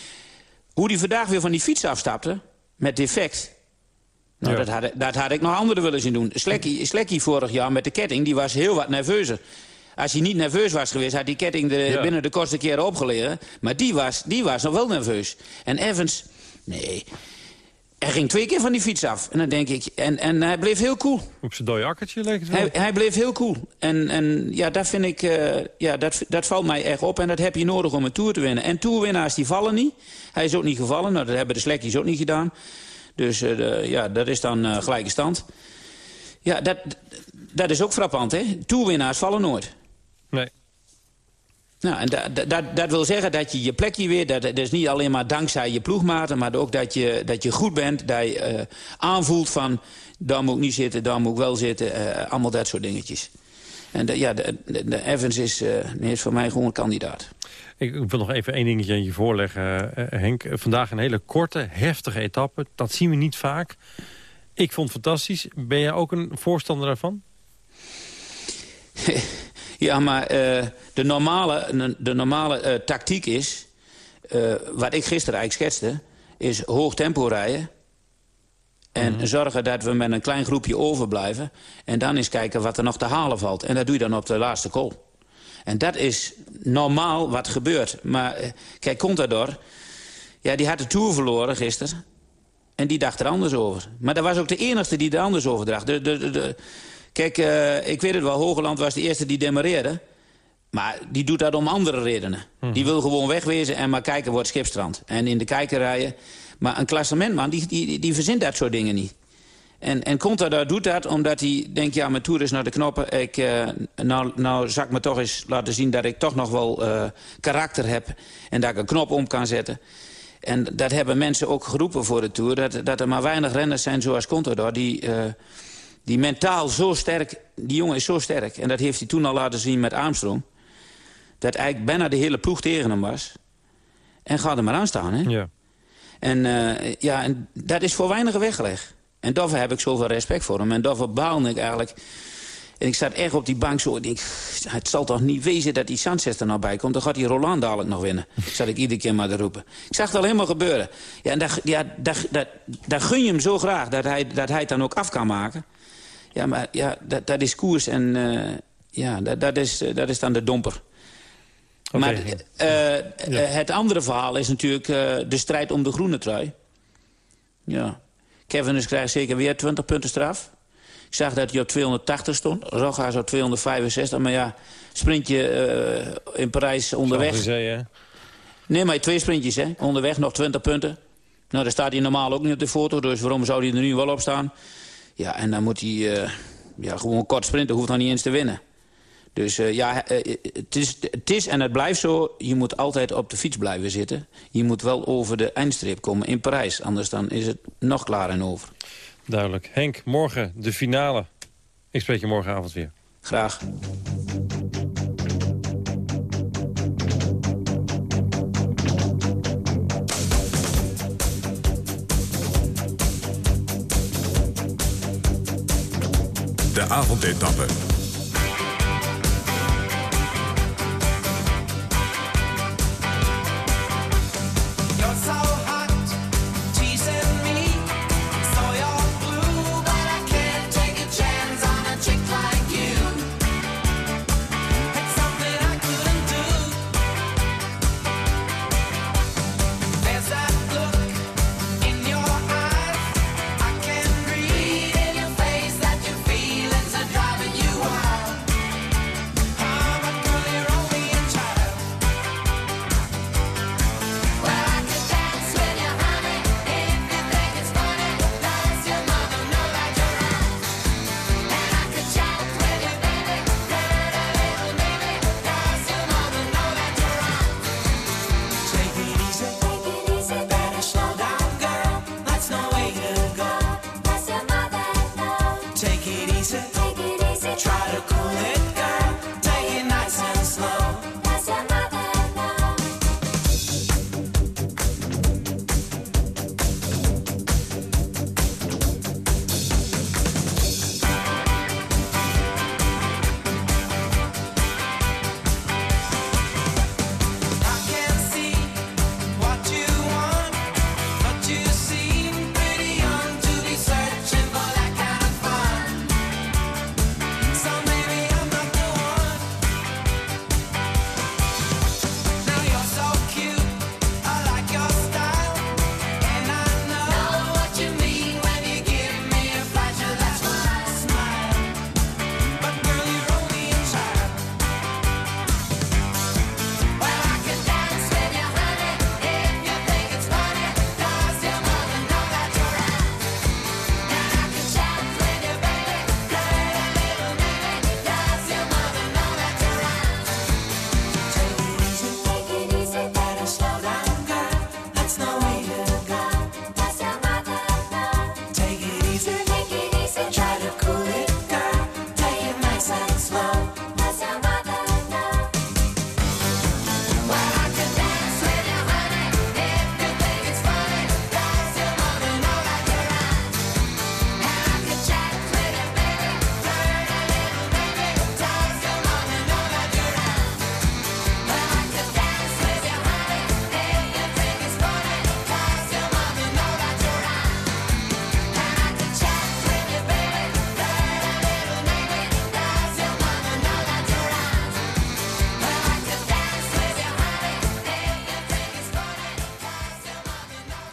Hoe hij vandaag weer van die fiets afstapte... met defect... Nou, Ja. dat, had, dat had ik nog anderen willen zien doen. Slekkie, Slekkie vorig jaar met de ketting, die was heel wat nerveuzer. Als hij niet nerveus was geweest, had die ketting de, Ja. binnen de kortste keren opgeleren. Maar die was, die was nog wel nerveus. En Evans, nee... Hij ging twee keer van die fiets af. En dan denk ik... En, en hij bleef heel cool. Op zijn dode akkertje leek het wel. Hij, hij bleef heel cool. En, en ja, dat vind ik... eh, ja, dat, dat valt mij echt op. En dat heb je nodig om een Tour te winnen. En Tourwinnaars die vallen niet. Hij is ook niet gevallen. Nou, dat hebben de Slekkies ook niet gedaan. Dus eh, de- ja, dat is dan eh, gelijke stand. Ja, dat, dat is ook frappant, hè? Tourwinnaars vallen nooit. Nee. Nou, en da- da- dat, dat wil zeggen dat je je plekje weer... Dat, dat is niet alleen maar dankzij je ploegmaten... maar ook dat je, dat je goed bent, dat je eh, aanvoelt van... daar moet ik niet zitten, daar moet ik wel zitten. eh, allemaal dat soort dingetjes. En de, ja, de, de, de Evans is, eh, is voor mij gewoon een kandidaat. Ik wil nog even één dingetje aan je voorleggen, Henk. Vandaag een hele korte, heftige etappe. Dat zien we niet vaak. Ik vond het fantastisch. Ben jij ook een voorstander daarvan? [LAUGHS] Ja, maar eh, de normale, de normale eh, tactiek is... eh, wat ik gisteren eigenlijk schetste... is hoog tempo rijden... en zorgen dat we met een klein groepje overblijven... en dan eens kijken wat er nog te halen valt. En dat doe je dan op de laatste call. En dat is normaal wat gebeurt. Maar kijk, Contador... Ja, die had de Tour verloren gisteren. En die dacht er anders over. Maar dat was ook de enige die er anders over dacht. De, de, de- Kijk, eh, ik weet het wel, Hogeland was de eerste die demareerde. Maar die doet dat om andere redenen. Die wil gewoon wegwezen en maar kijken wordt schipstrand. En in de kijker rijden. Maar een klassementman, die, die, die verzint dat soort dingen niet. En, en Contador doet dat omdat hij denkt, ja, mijn toer is naar de knoppen. Ik, uh, nou, nou zal ik me toch eens laten zien dat ik toch nog wel uh, karakter heb. En dat ik een knop om kan zetten. En dat hebben mensen ook geroepen voor de Tour. Dat, dat er maar weinig renners zijn zoals Contador. Die, uh, die mentaal zo sterk... Die jongen is zo sterk. En dat heeft hij toen al laten zien met Armstrong. Dat eigenlijk bijna de hele ploeg tegen hem was. En gaat er maar aan staan, hè? Ja. En, uh, ja, en dat is voor weinigen weggelegd. En daarvoor heb ik zoveel respect voor hem. En daarvoor baalde ik eigenlijk... En ik zat echt op die bank zo. Ik denk, het zal toch niet wezen dat die Sanchez er nou bij komt. Dan gaat die Roland dadelijk nog winnen. [LAUGHS] zat ik iedere keer maar te roepen. Ik zag het al helemaal gebeuren. Ja, en daar, ja, daar, daar, daar gun je hem zo graag dat hij, dat hij het dan ook af kan maken. Ja, maar ja, dat, dat is koers. En uh, ja, dat, dat, is, dat is dan de domper. Okay. Maar ja. het andere verhaal is natuurlijk de strijd om de groene trui. Ja. Kevin krijgt zeker weer 20 punten straf. Ik zag dat hij op 280 stond. Rogas op 265. Maar ja, sprintje uh, in Parijs onderweg. Zee, nee, maar twee sprintjes, hè. Onderweg nog 20 punten. Nou, daar staat hij normaal ook niet op de foto. Dus waarom zou hij er nu wel op staan? Ja, en dan moet hij uh, ja, gewoon kort sprinten. Hoeft nog niet eens te winnen. Dus uh, ja, het is, het is en het blijft zo. Je moet altijd op de fiets blijven zitten. Je moet wel over de eindstreep komen in Parijs. Anders dan is het nog klaar en over. Duidelijk. Henk, morgen de finale. Ik spreek je morgenavond weer. Graag. De avondetappe.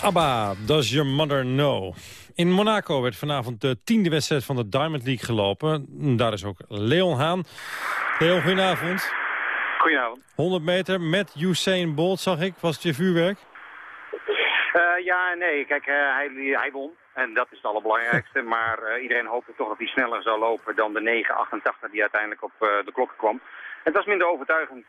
ABBA, Does Your Mother Know? In Monaco werd vanavond de tiende wedstrijd van de Diamond League gelopen. Daar is ook Leon Haan. Leon, goedenavond. Goedenavond. 100 meter met Usain Bolt, zag ik. Was het je vuurwerk? Uh, ja, nee. Kijk, uh, hij, hij won. En dat is het allerbelangrijkste. [LAUGHS] Maar uh, iedereen hoopte toch dat hij sneller zou lopen dan de 9,88 die uiteindelijk op de klok kwam. Het was minder overtuigend,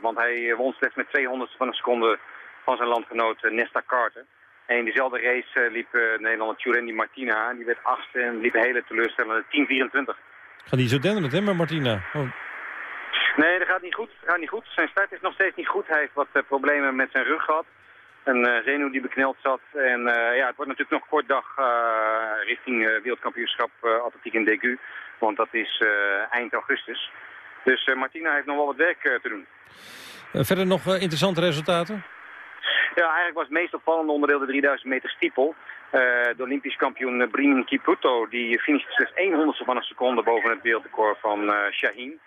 want hij won slechts met 200 van een seconde van zijn landgenoot Nesta Carter. En in diezelfde race liep Nederlander Tjurendi Martina. Die werd achtste en liep een hele teleurstellende 10-24. Gaat hij zo denderend, hè, met Martina? Oh. Nee, dat gaat niet goed. Dat gaat niet goed. Zijn start is nog steeds niet goed. Hij heeft wat uh, problemen met zijn rug gehad. Een zenuw die bekneld zat. En uh, ja, het wordt natuurlijk nog kort dag richting wereldkampioenschap atletiek in Degu. Want dat is eind augustus. Dus Martina heeft nog wel wat werk te doen. verder nog interessante resultaten? Ja, eigenlijk was het meest opvallende onderdeel de 3000 meter stiepel. de Olympisch kampioen Brimin Kiputo die finishte slechts 1 honderdste van een seconde boven het wereldrecord van Shaheen.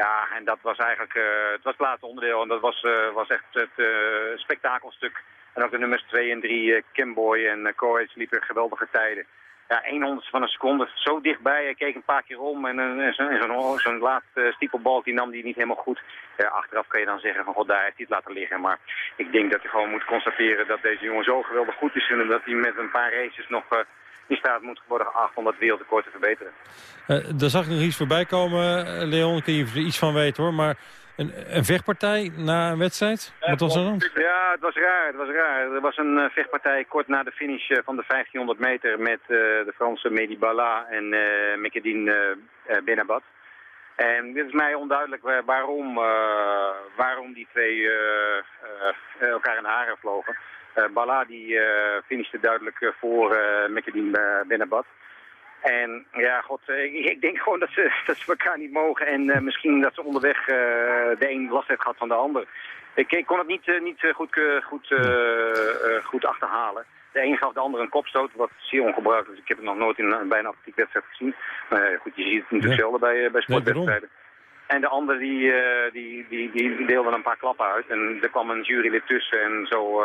Ja, en dat was eigenlijk uh, het, was laatste onderdeel en dat was, uh, was echt het uh, spektakelstuk. En ook de nummers 2 en 3, Kimboy en uh, liepen geweldige tijden. Ja, 100 van een seconde, zo dichtbij. Hij keek een paar keer om en, en zo'n zo laatste stiepelbal die nam die niet helemaal goed. Achteraf kan je dan zeggen van god, daar heeft hij het laten liggen. Maar ik denk dat je gewoon moet constateren dat deze jongen zo geweldig goed is. En dat hij met een paar races nog in staat moet worden geacht om dat wereldrecord te verbeteren. Uh, daar zag ik nog iets voorbij komen, Leon. Kun je er iets van weten hoor. Maar een, een vechtpartij na een wedstrijd? Wat was er dan? Ja, het was raar. Het was raar. Er was een uh, vechtpartij kort na de finish uh, van de 1500 meter met de Franse Mehdi Bala en uh, Mekedine Benabat. En dit is mij onduidelijk waarom, waarom die twee elkaar in de haren vlogen. Bala die finishte duidelijk voor Mekkedin Benabat. En ja, god, ik, ik, denk gewoon dat ze, [LAUGHS] dat ze elkaar niet mogen. En misschien dat ze onderweg de een last heeft gehad van de ander. Ik, ik kon het niet, niet goed, goed, goed achterhalen. De een gaf de ander een kopstoot, wat zeer ongebruikelijk is. Ik heb het nog nooit in een bijna atletiek wedstrijd gezien. Maar goed, je ziet het natuurlijk zelden bij, bij sportwedstrijden. En de ander die, die, die, die deelde een paar klappen uit. En er kwam een jurylid tussen en zo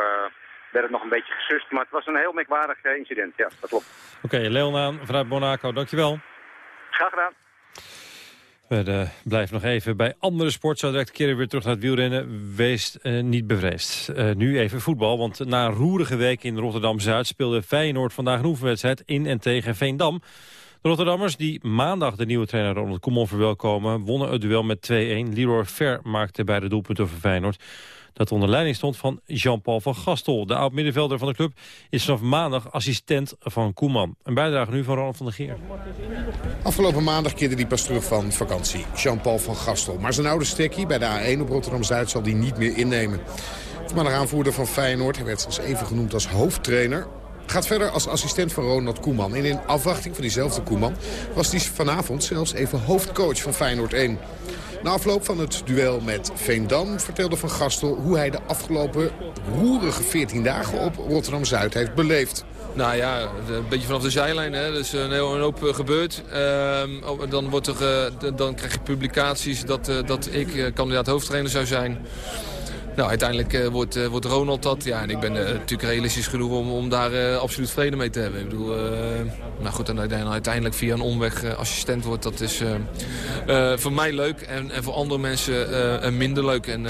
werd het nog een beetje gesust. Maar het was een heel merkwaardig eh, incident, ja, dat klopt. Oké, okay, Leonaan vanuit Monaco, dankjewel. Graag gedaan. We uh, blijven nog even bij andere sport. Zo direct keren we weer terug naar het wielrennen. Wees uh, niet bevreesd. Uh, nu even voetbal, want na een roerige week in Rotterdam-Zuid... speelde Feyenoord vandaag een oefenwedstrijd in en tegen Veendam. De Rotterdammers, die maandag de nieuwe trainer Ronald Koeman verwelkomen... wonnen het duel met 2-1. Leroy Ver maakte beide doelpunten voor Feyenoord dat onder leiding stond van Jean-Paul van Gastel. De oud-middenvelder van de club is vanaf maandag assistent van Koeman. Een bijdrage nu van Ronald van der Geer. Afgelopen maandag keerde hij pas terug van vakantie, Jean-Paul van Gastel. Maar zijn oude stekkie bij de A1 op Rotterdam-Zuid zal hij niet meer innemen. Voormalig aanvoerder van Feyenoord, hij werd zelfs even genoemd als hoofdtrainer gaat verder als assistent van Ronald Koeman. En in afwachting van diezelfde Koeman was hij vanavond zelfs even hoofdcoach van Feyenoord 1. Na afloop van het duel met Veendam vertelde Van Gastel... hoe hij de afgelopen roerige 14 dagen op Rotterdam-Zuid heeft beleefd. Nou ja, een beetje vanaf de zijlijn. Hè. Is een, heel, hoop eh, gebeurd. Uh, dan, wordt er, uh, dan krijg je publicaties dat, uh, dat ik kandidaat hoofdtrainer zou zijn. Nou, uiteindelijk uh, wordt, uh, wordt Ronald dat. Ja, en ik ben uh, natuurlijk realistisch genoeg om, om daar absoluut vrede mee te hebben. Ik bedoel, nou goed, en uiteindelijk via een omweg assistent wordt, dat is voor mij leuk. En, en voor andere mensen minder leuk. En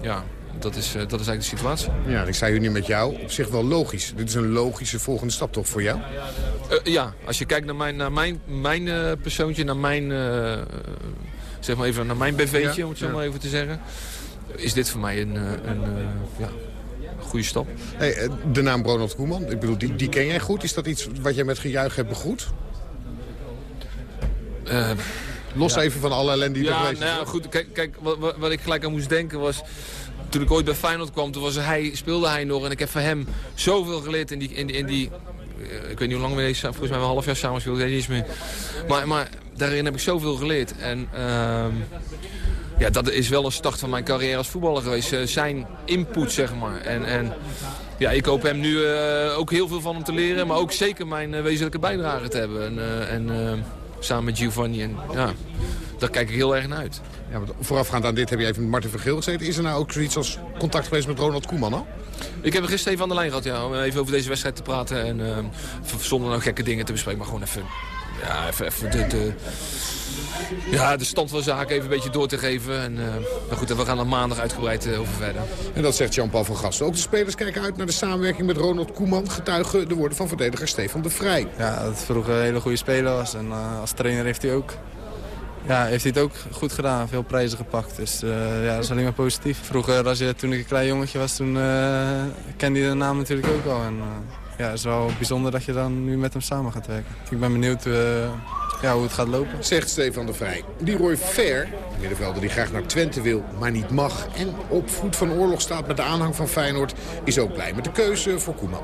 ja, dat is, dat is eigenlijk de situatie. Ja, ik sta hier nu met jou. Op zich wel logisch. Dit is een logische volgende stap toch voor jou? ja, als je kijkt naar mijn, naar mijn, mijn persoontje, naar mijn, zeg maar even, naar mijn BV'tje, ja, om het zo ja. maar even te zeggen is dit voor mij een, eh, een, een eh, ja, goede stap. Hey, eh, de naam Ronald Koeman, ik bedoel, die, die ken jij goed. Is dat iets wat jij met gejuich hebt begroet? Uh, Los even van alle ellende die ja, er geweest nou ja, goed, kijk, kijk wat, wat, ik gelijk aan moest denken was... Toen ik ooit bij Feyenoord kwam, toen was hij, speelde hij nog. En ik heb van hem zoveel geleerd in die... In die, in die ik weet niet hoe lang we deze, volgens mij een half jaar samen speelden, ik weet niet eens meer. Maar, maar daarin heb ik zoveel geleerd. En uh, ja, dat is wel een start van mijn carrière als voetballer geweest. Uh, zijn input, zeg maar. En, en ja, ik hoop hem nu uh, ook heel veel van hem te leren. Maar ook zeker mijn uh, wezenlijke bijdrage te hebben. En, en samen met Giovanni. En, ja, daar kijk ik heel erg naar uit. Ja, voorafgaand aan dit heb je even met Martin Vergeel gezeten. Is er nou ook zoiets als contact geweest met Ronald Koeman al? Ik heb er gisteren even aan de lijn gehad, ja. Om even over deze wedstrijd te praten. En zonder nou gekke dingen te bespreken, maar gewoon even ja, even, even de, de, ja, de stand van zaken even een beetje door te geven. En, uh, maar goed, we gaan er maandag uitgebreid uh, over verder. En dat zegt Jean-Paul van Gasten. Ook de spelers kijken uit naar de samenwerking met Ronald Koeman. Getuigen de woorden van verdediger Stefan de Vrij. Ja, dat vroeger een hele goede speler was. En uh, als trainer heeft hij ook ja, heeft hij het ook goed gedaan. Veel prijzen gepakt. Dus uh, ja, dat is alleen maar positief. Vroeger, als je, toen ik een klein jongetje was, toen uh, kende hij de naam natuurlijk ook al. En, uh, ja, het is wel bijzonder dat je dan nu met hem samen gaat werken. Ik ben benieuwd ja, hoe het gaat lopen. Zegt Stefan de Vrij. Leroy Fair, middenvelder die graag naar Twente wil, maar niet mag... en op voet van oorlog staat met de aanhang van Feyenoord... is ook blij met de keuze voor Koeman.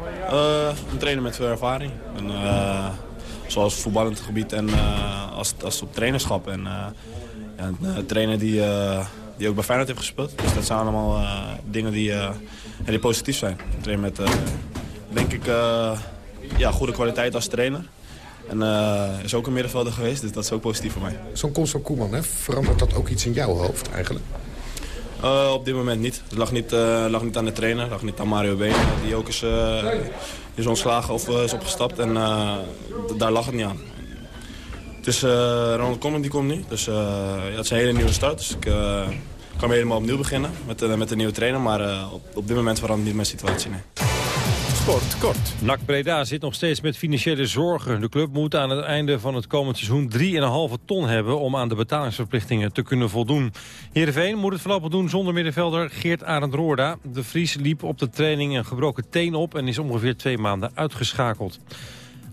een trainer met veel ervaring. En, zoals voetballend gebied en uh, als, als op trainerschap. En uh, ja, een trainer die, uh, die ook bij Feyenoord heeft gespeeld. Dus dat zijn allemaal dingen die, die positief zijn. Een trainer met, denk ik, ja, goede kwaliteit als trainer. En is ook een middenvelder geweest, dus dat is ook positief voor mij. Zo'n komst van Koeman, hè? verandert dat ook iets in jouw hoofd eigenlijk? Uh, op dit moment niet. Het lag niet, uh, lag niet aan de trainer, het lag niet aan Mario Been. Die ook is, uh, is ontslagen of is opgestapt en daar lag het niet aan. Het is Ronald Koeman die komt nu, dus ja, het is een hele nieuwe start. Dus ik kan weer helemaal opnieuw beginnen met, met een nieuwe trainer. Maar op, op dit moment verandert niet mijn situatie, nee. Sport, kort. NAC Breda zit nog steeds met financiële zorgen. De club moet aan het einde van het komend seizoen 3,5 ton hebben... om aan de betalingsverplichtingen te kunnen voldoen. Heerenveen moet het voorlopig doen zonder middenvelder Geert Arend Roorda. De Vries liep op de training een gebroken teen op... en is ongeveer twee maanden uitgeschakeld.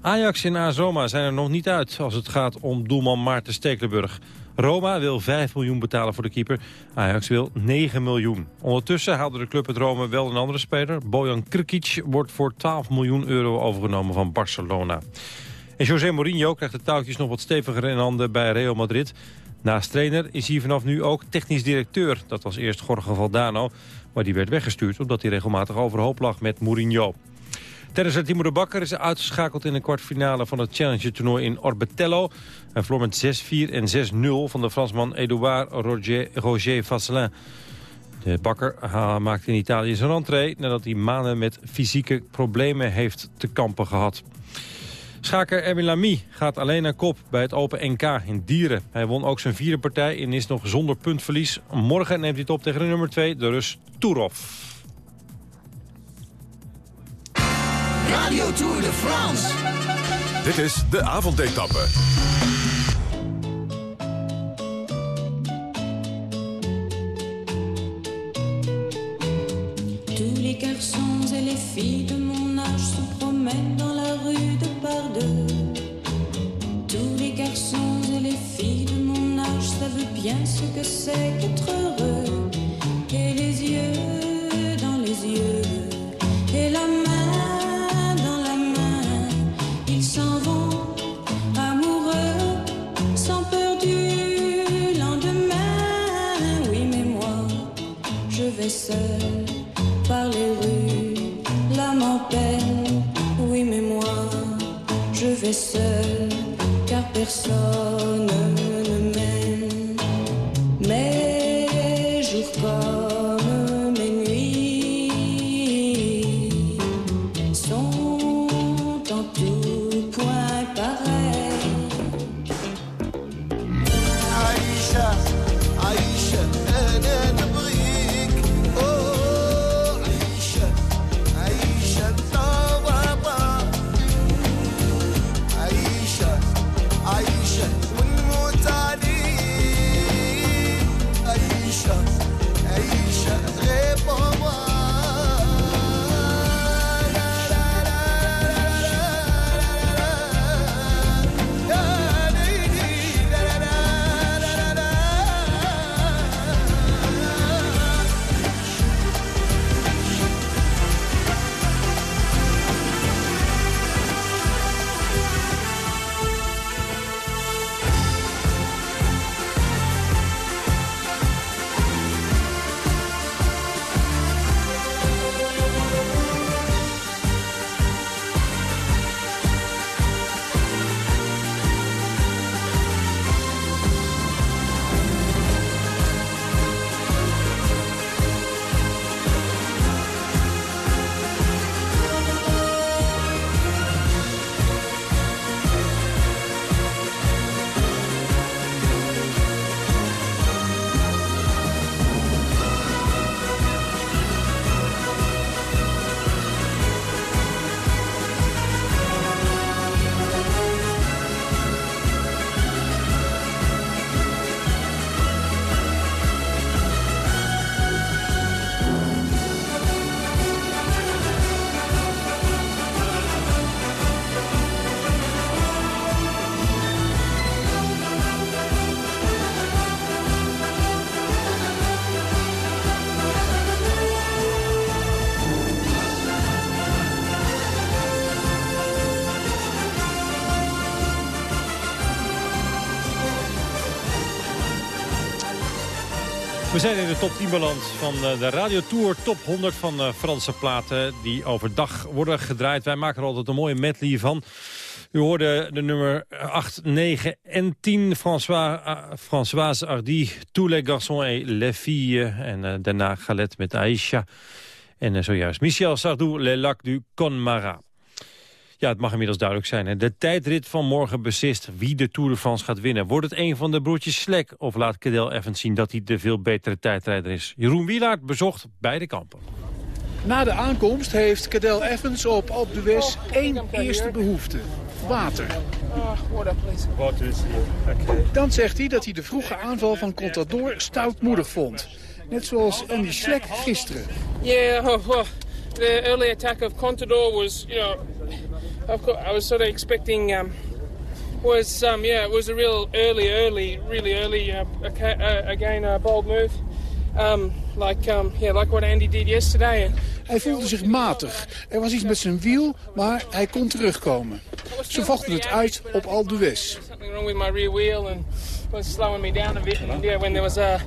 Ajax en AS Roma zijn er nog niet uit als het gaat om doelman Maarten Stekelenburg. Roma wil 5 miljoen betalen voor de keeper. Ajax wil 9 miljoen. Ondertussen haalde de club het Rome wel een andere speler. Bojan Krkic wordt voor 12 miljoen euro overgenomen van Barcelona. En José Mourinho krijgt de touwtjes nog wat steviger in handen bij Real Madrid. Naast trainer is hij vanaf nu ook technisch directeur. Dat was eerst Jorge Valdano, maar die werd weggestuurd... omdat hij regelmatig overhoop lag met Mourinho. Tennisser Timo de Bakker is uitgeschakeld in de kwartfinale van het Challenger-toernooi in Orbitello. Hij verloor met 6-4 en 6-0 van de Fransman Edouard Roger, Roger Vasselin. De Bakker maakte in Italië zijn rentree nadat hij maanden met fysieke problemen heeft te kampen gehad. Schaker Erwin Lamy gaat alleen naar kop bij het Open NK in Dieren. Hij won ook zijn vierde partij en is nog zonder puntverlies. Morgen neemt hij het op tegen de nummer 2, de Rus Turov. Radio Tour de France. Dit is de avondetappe. Tous les garçons et les filles de mon âge se promènent dans la rue de par deux. Tous les garçons et les filles de mon âge savent bien ce que c'est qu'être heureux. Et les yeux seul, car personne We zijn in de top 10 balans van eh, de Radio Tour Top 100 van uh, Franse platen... die overdag worden gedraaid. Wij maken er altijd een mooie medley van. U hoorde de nummer 8, 9 en 10, François, uh, Françoise Hardy... Tous les garçons et les filles. En daarna Galet met Aisha. En zojuist Michel Sardou, Le Lac du Conmara. Ja, het mag inmiddels duidelijk zijn. Hè. De tijdrit van morgen beslist wie de Tour de France gaat winnen. Wordt het een van de broertjes Slek of laat Cadel Evans zien dat hij de veel betere tijdrijder is? Jeroen Wielaert bezocht beide kampen. Na de aankomst heeft Cadel Evans op Alpe d'Huez één eerste behoefte. Water. Water is hier. Okay. Dan zegt hij dat hij de vroege aanval van Contador stoutmoedig vond. Net zoals Andy Slek gisteren. Yeah, oh, [LAUGHS] oh. the early attack of Contador was, you know, I was sort of expecting um, was um, yeah it was a real early early really early uh, uh, again a bold move um, like um, yeah like what Andy did yesterday. Hij voelde zich matig. Er was iets met zijn wiel, maar hij kon terugkomen. Ze vochten het uit op Alpe d'Huez. Something wrong with my rear wheel and was slowing me down a bit. And yeah, when there was a,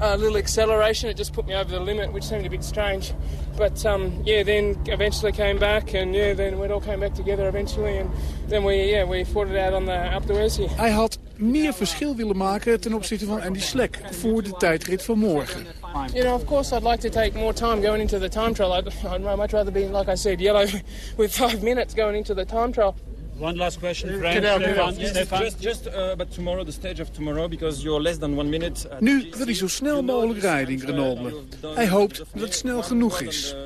a little acceleration, it just put me over the limit, which seemed a bit strange. But um, yeah, then eventually came back, and yeah, then we all came back together eventually, and then we yeah we fought it out on the up the Wessie. Hij had meer verschil willen maken ten opzichte van Andy Slek voor de tijdrit van morgen. You know, of course, I'd like to take more time going into the time trial. I'd, I'd much rather be, like I said, yellow [LAUGHS] with five minutes going into the time trial. One last question, Frank. Stefan. Just, just uh, about tomorrow, the stage of tomorrow, because you're less than one minute. Nu wil hij zo snel mogelijk rijden in Grenoble. Hij hoopt dat het snel genoeg is.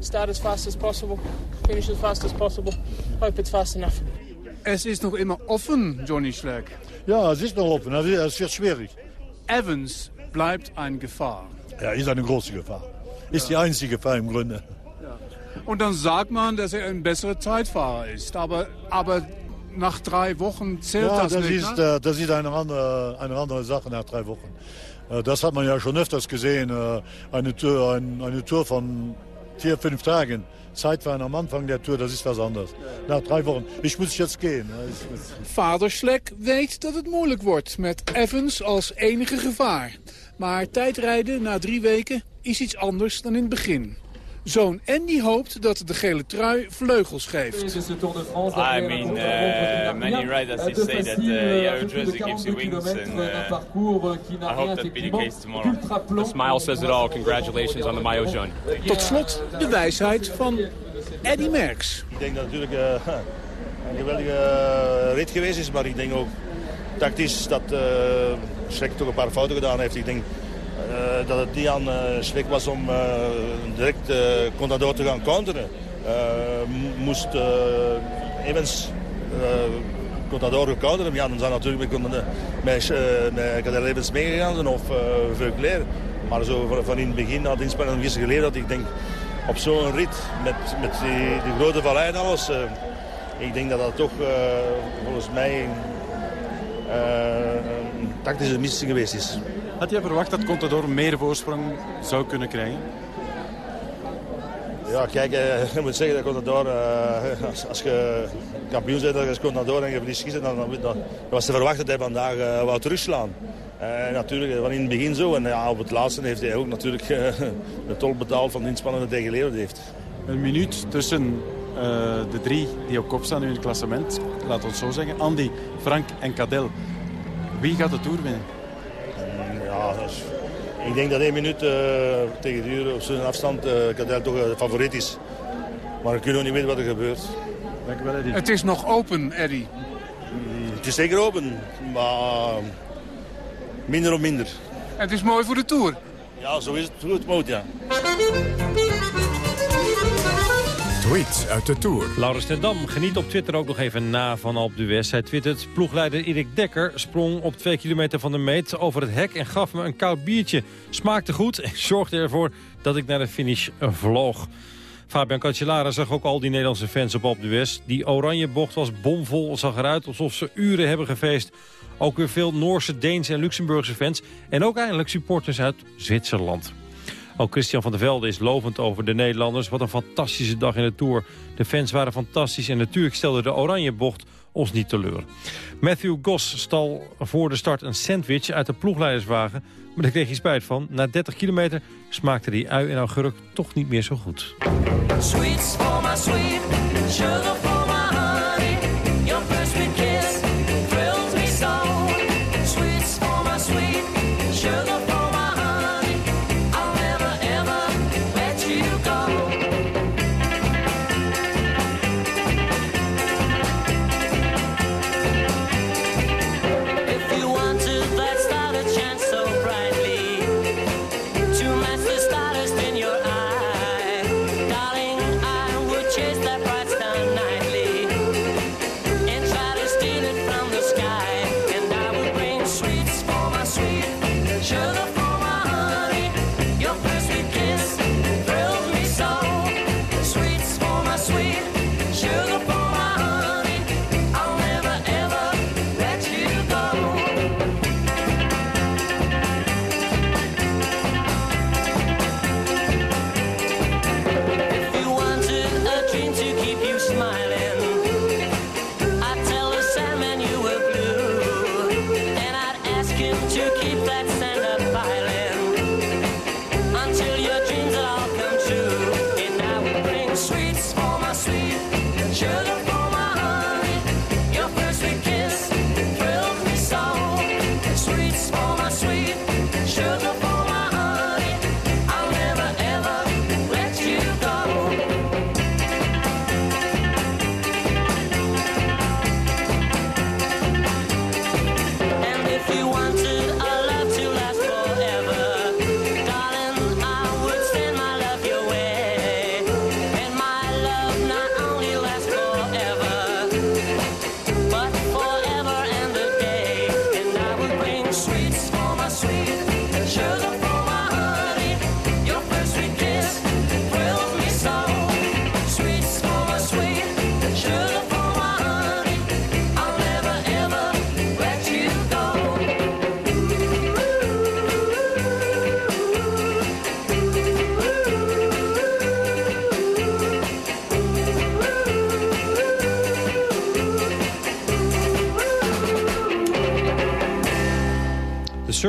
Start as fast as possible, finish as fast as possible. Hope it's fast enough. Es ist noch immer offen, Johnny Schleck. Ja, es ist noch offen. Es wird schwierig. Evans bleibt eine Gefahr. Ja, ist eine große Gefahr. Ist die einzige Gefahr im Grunde. Und dann sagt man, dass er ein besserer Zeitfahrer ist. Aber, aber nach drei Wochen zählt ja, das, das nicht. Ist, ne? äh, das ist eine andere, eine andere Sache nach drei Wochen. Äh, das hat man ja schon öfters gesehen. Äh, eine, Tour, ein, eine Tour von vier, fünf Tagen. Zeitfahren am Anfang der Tour, das ist was anderes. Nach drei Wochen. Ich muss jetzt gehen. Vader Slek weet dat het moeilijk wordt met Evans als enige gevaar. Maar tijdrijden na drie weken is iets anders dan in het begin. Zoon Andy hoopt dat de gele trui vleugels geeft. I mean, uh, many riders they say that uh, yellow jersey gives you wings, and uh, I hope that be the case tomorrow. The smile says it all. Congratulations on the maillot jaune. Tot slot de wijsheid van Eddy Merckx. Ik denk dat het natuurlijk uh, een geweldige uh, rit geweest is, maar ik denk ook tactisch dat uh, Schrek toch een paar fouten gedaan heeft. Ik denk uh, dat het niet aan uh, Schrek was om uh, direct Contador te gaan counteren. moest Evans Contador counteren, ja, dan zou natuurlijk met, met, met Cadel Evans meegegaan zijn of uh, Veuclair. Maar zo van, van in het begin, na de inspanning gisteren geleden, dat ik denk op zo'n rit met, met die, die grote vallei en alles... ik denk dat dat toch volgens mij een tactische missie geweest is. Had jij verwacht dat Contador meer voorsprong zou kunnen krijgen? Ja, kijk, eh, [LAUGHS] je moet zeggen dat Contador, uh, als, als je kampioen bent als Contador en je verliest gisteren, dan, dan, dan, was te verwachten dat hij vandaag uh, wou terugslaan. Uh, natuurlijk, van in het begin zo. En ja, op het laatste heeft hij ook natuurlijk [LAUGHS] de tol betaald van de inspanning die hij geleverd heeft. Een minuut tussen de drie die op kop staan nu in het klassement. Laat ons zo zeggen. Andy, Frank en Cadel. Wie gaat de Tour winnen? Ja, is, ik denk dat één minuut uh, tegen de uur op zo'n afstand uh, Cadel toch de favoriet is. Maar we kunnen ook niet weten wat er gebeurt. Dank wel, Eddie. Het is nog open, Eddy. Mm, het is zeker open, maar minder of minder. En het is mooi voor de Tour. Ja, zo is het. Hoe het moet, ja. Tweets uit de Tour. Laurens ten Dam geniet op Twitter ook nog even na van Alpe d'Huez. Hij twittert, ploegleider Erik Dekker sprong op twee kilometer van de meet over het hek... en gaf me een koud biertje. Smaakte goed en [LAUGHS] zorgde ervoor dat ik naar de finish vloog. Fabian Cancellara zag ook al die Nederlandse fans op Alpe d'Huez. Die oranje bocht was bomvol, zag eruit alsof ze uren hebben gefeest. Ook weer veel Noorse, Deense en Luxemburgse fans. En ook eindelijk supporters uit Zwitserland. Ook Christian van der Velde is lovend over de Nederlanders. Wat een fantastische dag in de Tour. De fans waren fantastisch en natuurlijk stelde de oranje bocht ons niet teleur. Matthew Goss stal voor de start een sandwich uit de ploegleiderswagen... maar daar kreeg hij spijt van. Na 30 kilometer smaakte die ui en augurk toch niet meer zo goed.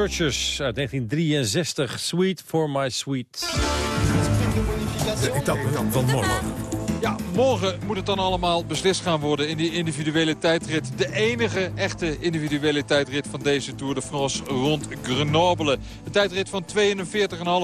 Uit 1963, Sweet for My Sweet. De etappe van morgen. Morgen moet het dan allemaal beslist gaan worden in die individuele tijdrit. De enige echte individuele tijdrit van deze Tour de France rond Grenoble. Een tijdrit van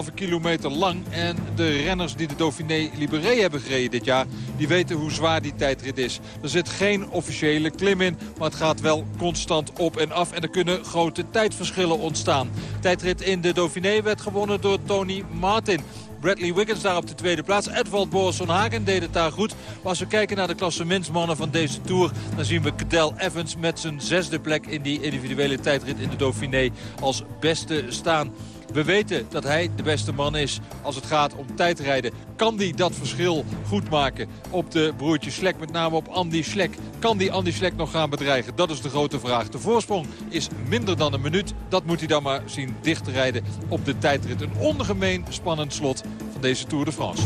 42,5 kilometer lang. En de renners die de Dauphiné Libéré hebben gereden dit jaar... die weten hoe zwaar die tijdrit is. Er zit geen officiële klim in, maar het gaat wel constant op en af. En er kunnen grote tijdverschillen ontstaan. Tijdrit in de Dauphiné werd gewonnen door Tony Martin. Bradley Wiggins daar op de tweede plaats. Edvald Boasson Hagen deed het daar goed. Maar als we kijken naar de klassementsmannen van deze Tour... dan zien we Cadel Evans met zijn zesde plek in die individuele tijdrit in de Dauphiné als beste staan. We weten dat hij de beste man is als het gaat om tijdrijden. Kan hij dat verschil goed maken op de broertjes Slek, met name op Andy Slek? Kan die Andy Slek nog gaan bedreigen? Dat is de grote vraag. De voorsprong is minder dan een minuut. Dat moet hij dan maar zien dicht te rijden op de tijdrit. Een ongemeen spannend slot van deze Tour de France.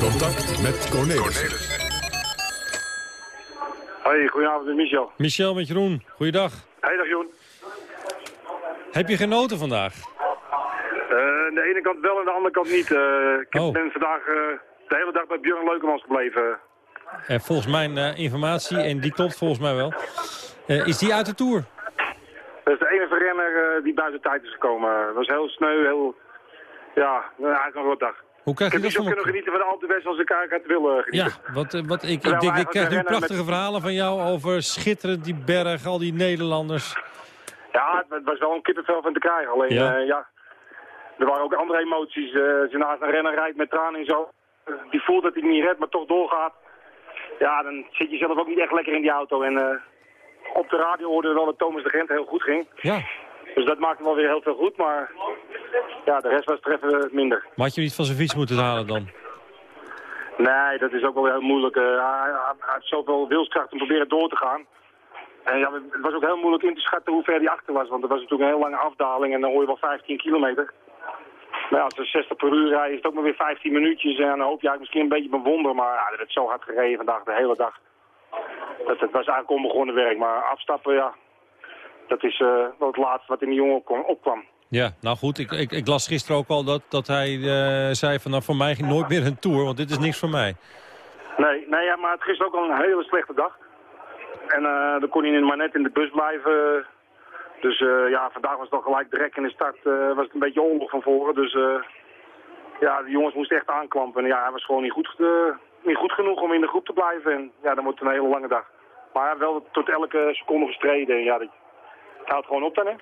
Contact met Cornelis. Hoi, goedenavond, Michel. Michel met Jeroen, goeiedag. Hey, dag Joen. Heb je genoten vandaag? Eh, aan de ene kant wel, aan de andere kant niet. Eh, ik ben vandaag eh, de hele dag bij Björn Leukemans gebleven. Eh, volgens mijn informatie, en die klopt volgens mij wel, is die uit de Tour. Dat is de enige renner die buiten tijd is gekomen. Dat was heel sneu, heel... Ja, eigenlijk een rotdag. Hoe krijg Ik je heb dat niet zo kunnen genieten van de Alpe d'Huez als ik eigenlijk had willen Ja, genieten. wat, eh, wat, ik, ik, ik krijg de nu renner prachtige met- verhalen van jou over schitterend die berg, al die Nederlanders. Ja, het, was wel een kippenvel van te krijgen. Alleen, Ja. ja, ja er waren ook andere emoties. Eh, als je naast een renner rijdt met tranen en zo. eh, Die voelt dat hij niet redt, maar toch doorgaat. Ja, dan zit je zelf ook niet echt lekker in die auto. En eh, op de radio hoorden we wel dat Thomas de Gent heel goed ging. Ja. Dus dat maakte wel weer heel veel goed, maar ja, de rest was treffen minder. Maar had je niet van zijn fiets moeten halen dan? Nee, dat is ook wel heel moeilijk. Eh, hij, hij- hij heeft zoveel wilskracht om proberen door te gaan. En ja, het was ook heel moeilijk in te schatten hoe ver die achter was. Want er was natuurlijk een heel lange afdaling en dan hoor je wel 15 kilometer. Maar ja, als ze 60 per uur rijden is het ook maar weer 15 minuutjes. En dan hoop je eigenlijk misschien een beetje op een wonder. Maar ja, dat werd zo hard gereden vandaag, de hele dag. Dat, het was eigenlijk onbegonnen werk. Maar afstappen, ja, dat is eh, wel het laatste wat in die jongen opkwam. Ja, nou goed, ik, ik, ik las gisteren ook al dat, dat hij eh, zei van nou voor mij nooit meer een Tour, want dit is niks voor mij. Nee, nee ja, maar het gisteren ook al een hele slechte dag. En eh, dan kon hij maar net in de bus blijven. Dus eh, ja, vandaag was het al gelijk direct in de start. was het een beetje oorlog van voren. Dus ja, de jongens moesten echt aanklampen. En ja, hij was gewoon niet goed, niet goed genoeg om in de groep te blijven. En ja, dan wordt het een hele lange dag. Maar wel tot elke seconde gestreden. En ja, dat, het houdt gewoon op dan, hè.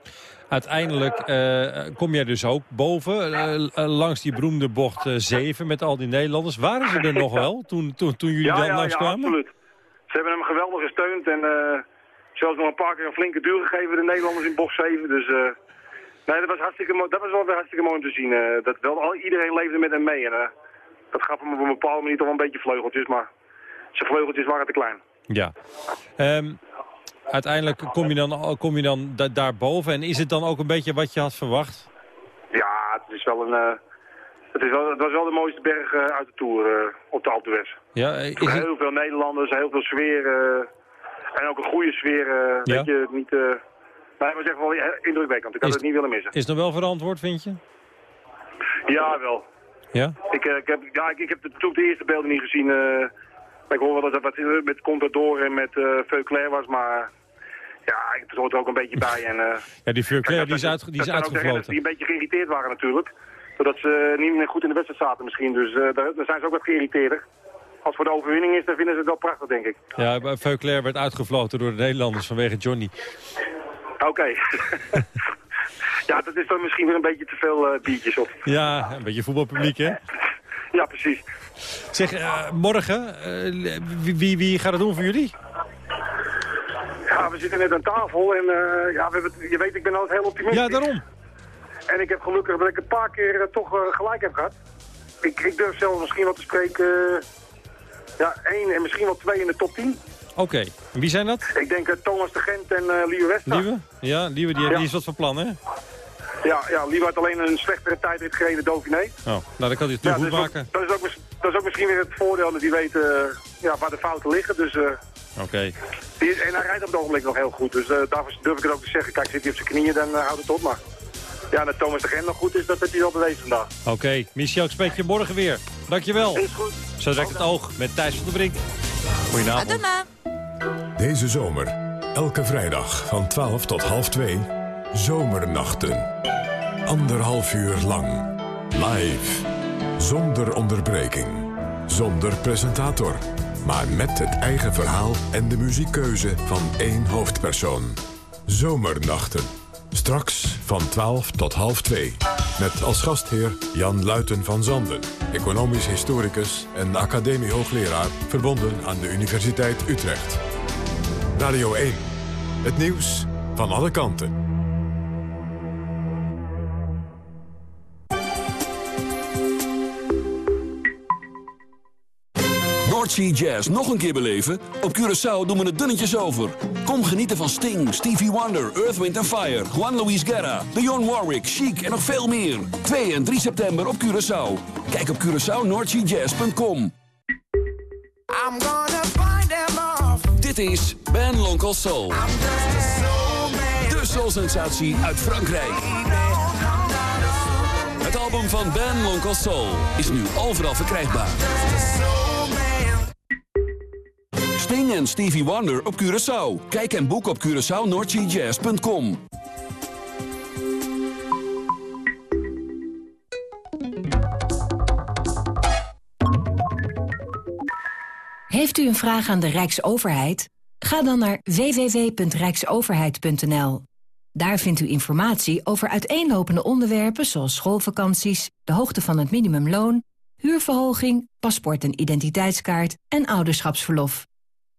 Uiteindelijk eh, kom jij dus ook boven, eh, eh, langs die beroemde bocht 7 met al die Nederlanders. Waren ze er nog wel toen, toen, toen jullie ja, dan ja, langskwamen? Ja, absoluut. Ze hebben hem geweldig gesteund en zelfs nog een paar keer een flinke duur gegeven, de Nederlanders in bocht 7. Dus nee, dat was, hartstikke mooi, dat was wel weer hartstikke mooi om te zien. dat wel, al, iedereen leefde met hem mee en dat gaf hem op een bepaalde manier toch wel een beetje vleugeltjes, maar zijn vleugeltjes waren te klein. Ja. Ehm, uiteindelijk kom je dan, kom je dan da daarboven en is het dan ook een beetje wat je had verwacht? Ja, het is wel een... eh, het, is wel, het was wel de mooiste berg eh, uit de Tour eh, op de Alpe d'Huez. Ja, is het, Heel veel Nederlanders, heel veel sfeer. en ook een goede sfeer. Ja. Weet je, niet... nee, het was echt wel indrukwekkend. Ik had Is- het niet willen missen. is het nog wel verantwoord, vind je? Ja, wel. Ja? Ik, ik, heb, ja, ik, ik heb natuurlijk de eerste beelden niet gezien. maar ik hoor wel dat eh, met Contador en met uh, Veuclair was, maar... Ja, het hoort er ook een beetje bij. En, eh, [LAUGHS] Ja, die Furclair die is, uit, die is uitgefloten. die een beetje geïrriteerd waren natuurlijk. Doordat ze niet meer goed in de wedstrijd zaten misschien. Dus eh, daar, daar zijn ze ook wat geïrriteerder. Als het voor de overwinning is, dan vinden ze het wel prachtig, denk ik. Ja, maar Veuclair werd uitgefloten door de Nederlanders vanwege Johnny. Oké. [LAUGHS] ja, dat is dan misschien weer een beetje te veel eh, biertjes op. Ja, een beetje voetbalpubliek, hè? [LAUGHS] Ja, precies. Zeg, eh, morgen, eh, wie, wie, wie gaat het doen voor jullie? Ja, we zitten net aan tafel en eh, ja, we hebben, je weet, ik ben altijd heel optimistisch. Ja, daarom. En ik heb gelukkig dat ik een paar keer eh, toch eh, gelijk heb gehad. Ik, ik durf zelf misschien wel te spreken, ja, één en misschien wel twee in de top 10. Oké, wie zijn dat? Ik denk Thomas de Gent en eh Lieve Westra. Lieve? Ja, Lieve, die, Ja. die is wat van plan, hè? Ja, ja, Lieve had alleen een slechtere tijdrit gereden, Dauphiné. Oh, nou, dan kan hij het nu Ja, goed ook, maken. dat, is ook, dat is ook misschien weer het voordeel dat die weet ja, waar de fouten liggen. Dus, eh, Oké. die, en hij rijdt op het ogenblik nog heel goed. Dus eh, daarvoor durf ik het ook te zeggen. Kijk, zit hij op zijn knieën, dan uh, houdt het op. Maar ja, dat Thomas de Gent nog goed is, dat heeft hij wel bewezen vandaag. Oké, Michel, ik spreek je morgen weer. Dankjewel. Is goed. Zo direct het oog met Thijs van der Brink. Goedenavond. Deze zomer, elke vrijdag van 12 tot half 2, Zomernachten. Anderhalf uur lang. Live. Zonder onderbreking. Zonder presentator. Maar met het eigen verhaal en de muziekkeuze van één hoofdpersoon. Zomernachten. Straks van 12 tot half 2. Met als gastheer Jan Luiten van Zanden. Economisch historicus en academiehoogleraar verbonden aan de Universiteit Utrecht. Radio 1. Het nieuws van alle kanten. Jazz nog een keer beleven? Op Curaçao doen we het dunnetjes over. Kom genieten van Sting, Stevie Wonder, Earth, Wind Fire... Juan Luis Guerra, Dionne Warwick, Chic en nog veel meer. 2 en 3 september op Curaçao. Kijk op CuraçaoNoordseaJazz.com. Dit is Ben Lonkel Soul. De soul-sensatie uit Frankrijk. Het album van Ben Lonkel Soul is nu overal verkrijgbaar. Sting en Stevie Wonder op Curaçao. Kijk en boek op CuraçaoNoordseaJazz.com. Heeft u een vraag aan de Rijksoverheid? Ga dan naar www.rijksoverheid.nl. Daar vindt u informatie over uiteenlopende onderwerpen zoals schoolvakanties, de hoogte van het minimumloon, huurverhoging, paspoort en identiteitskaart en ouderschapsverlof.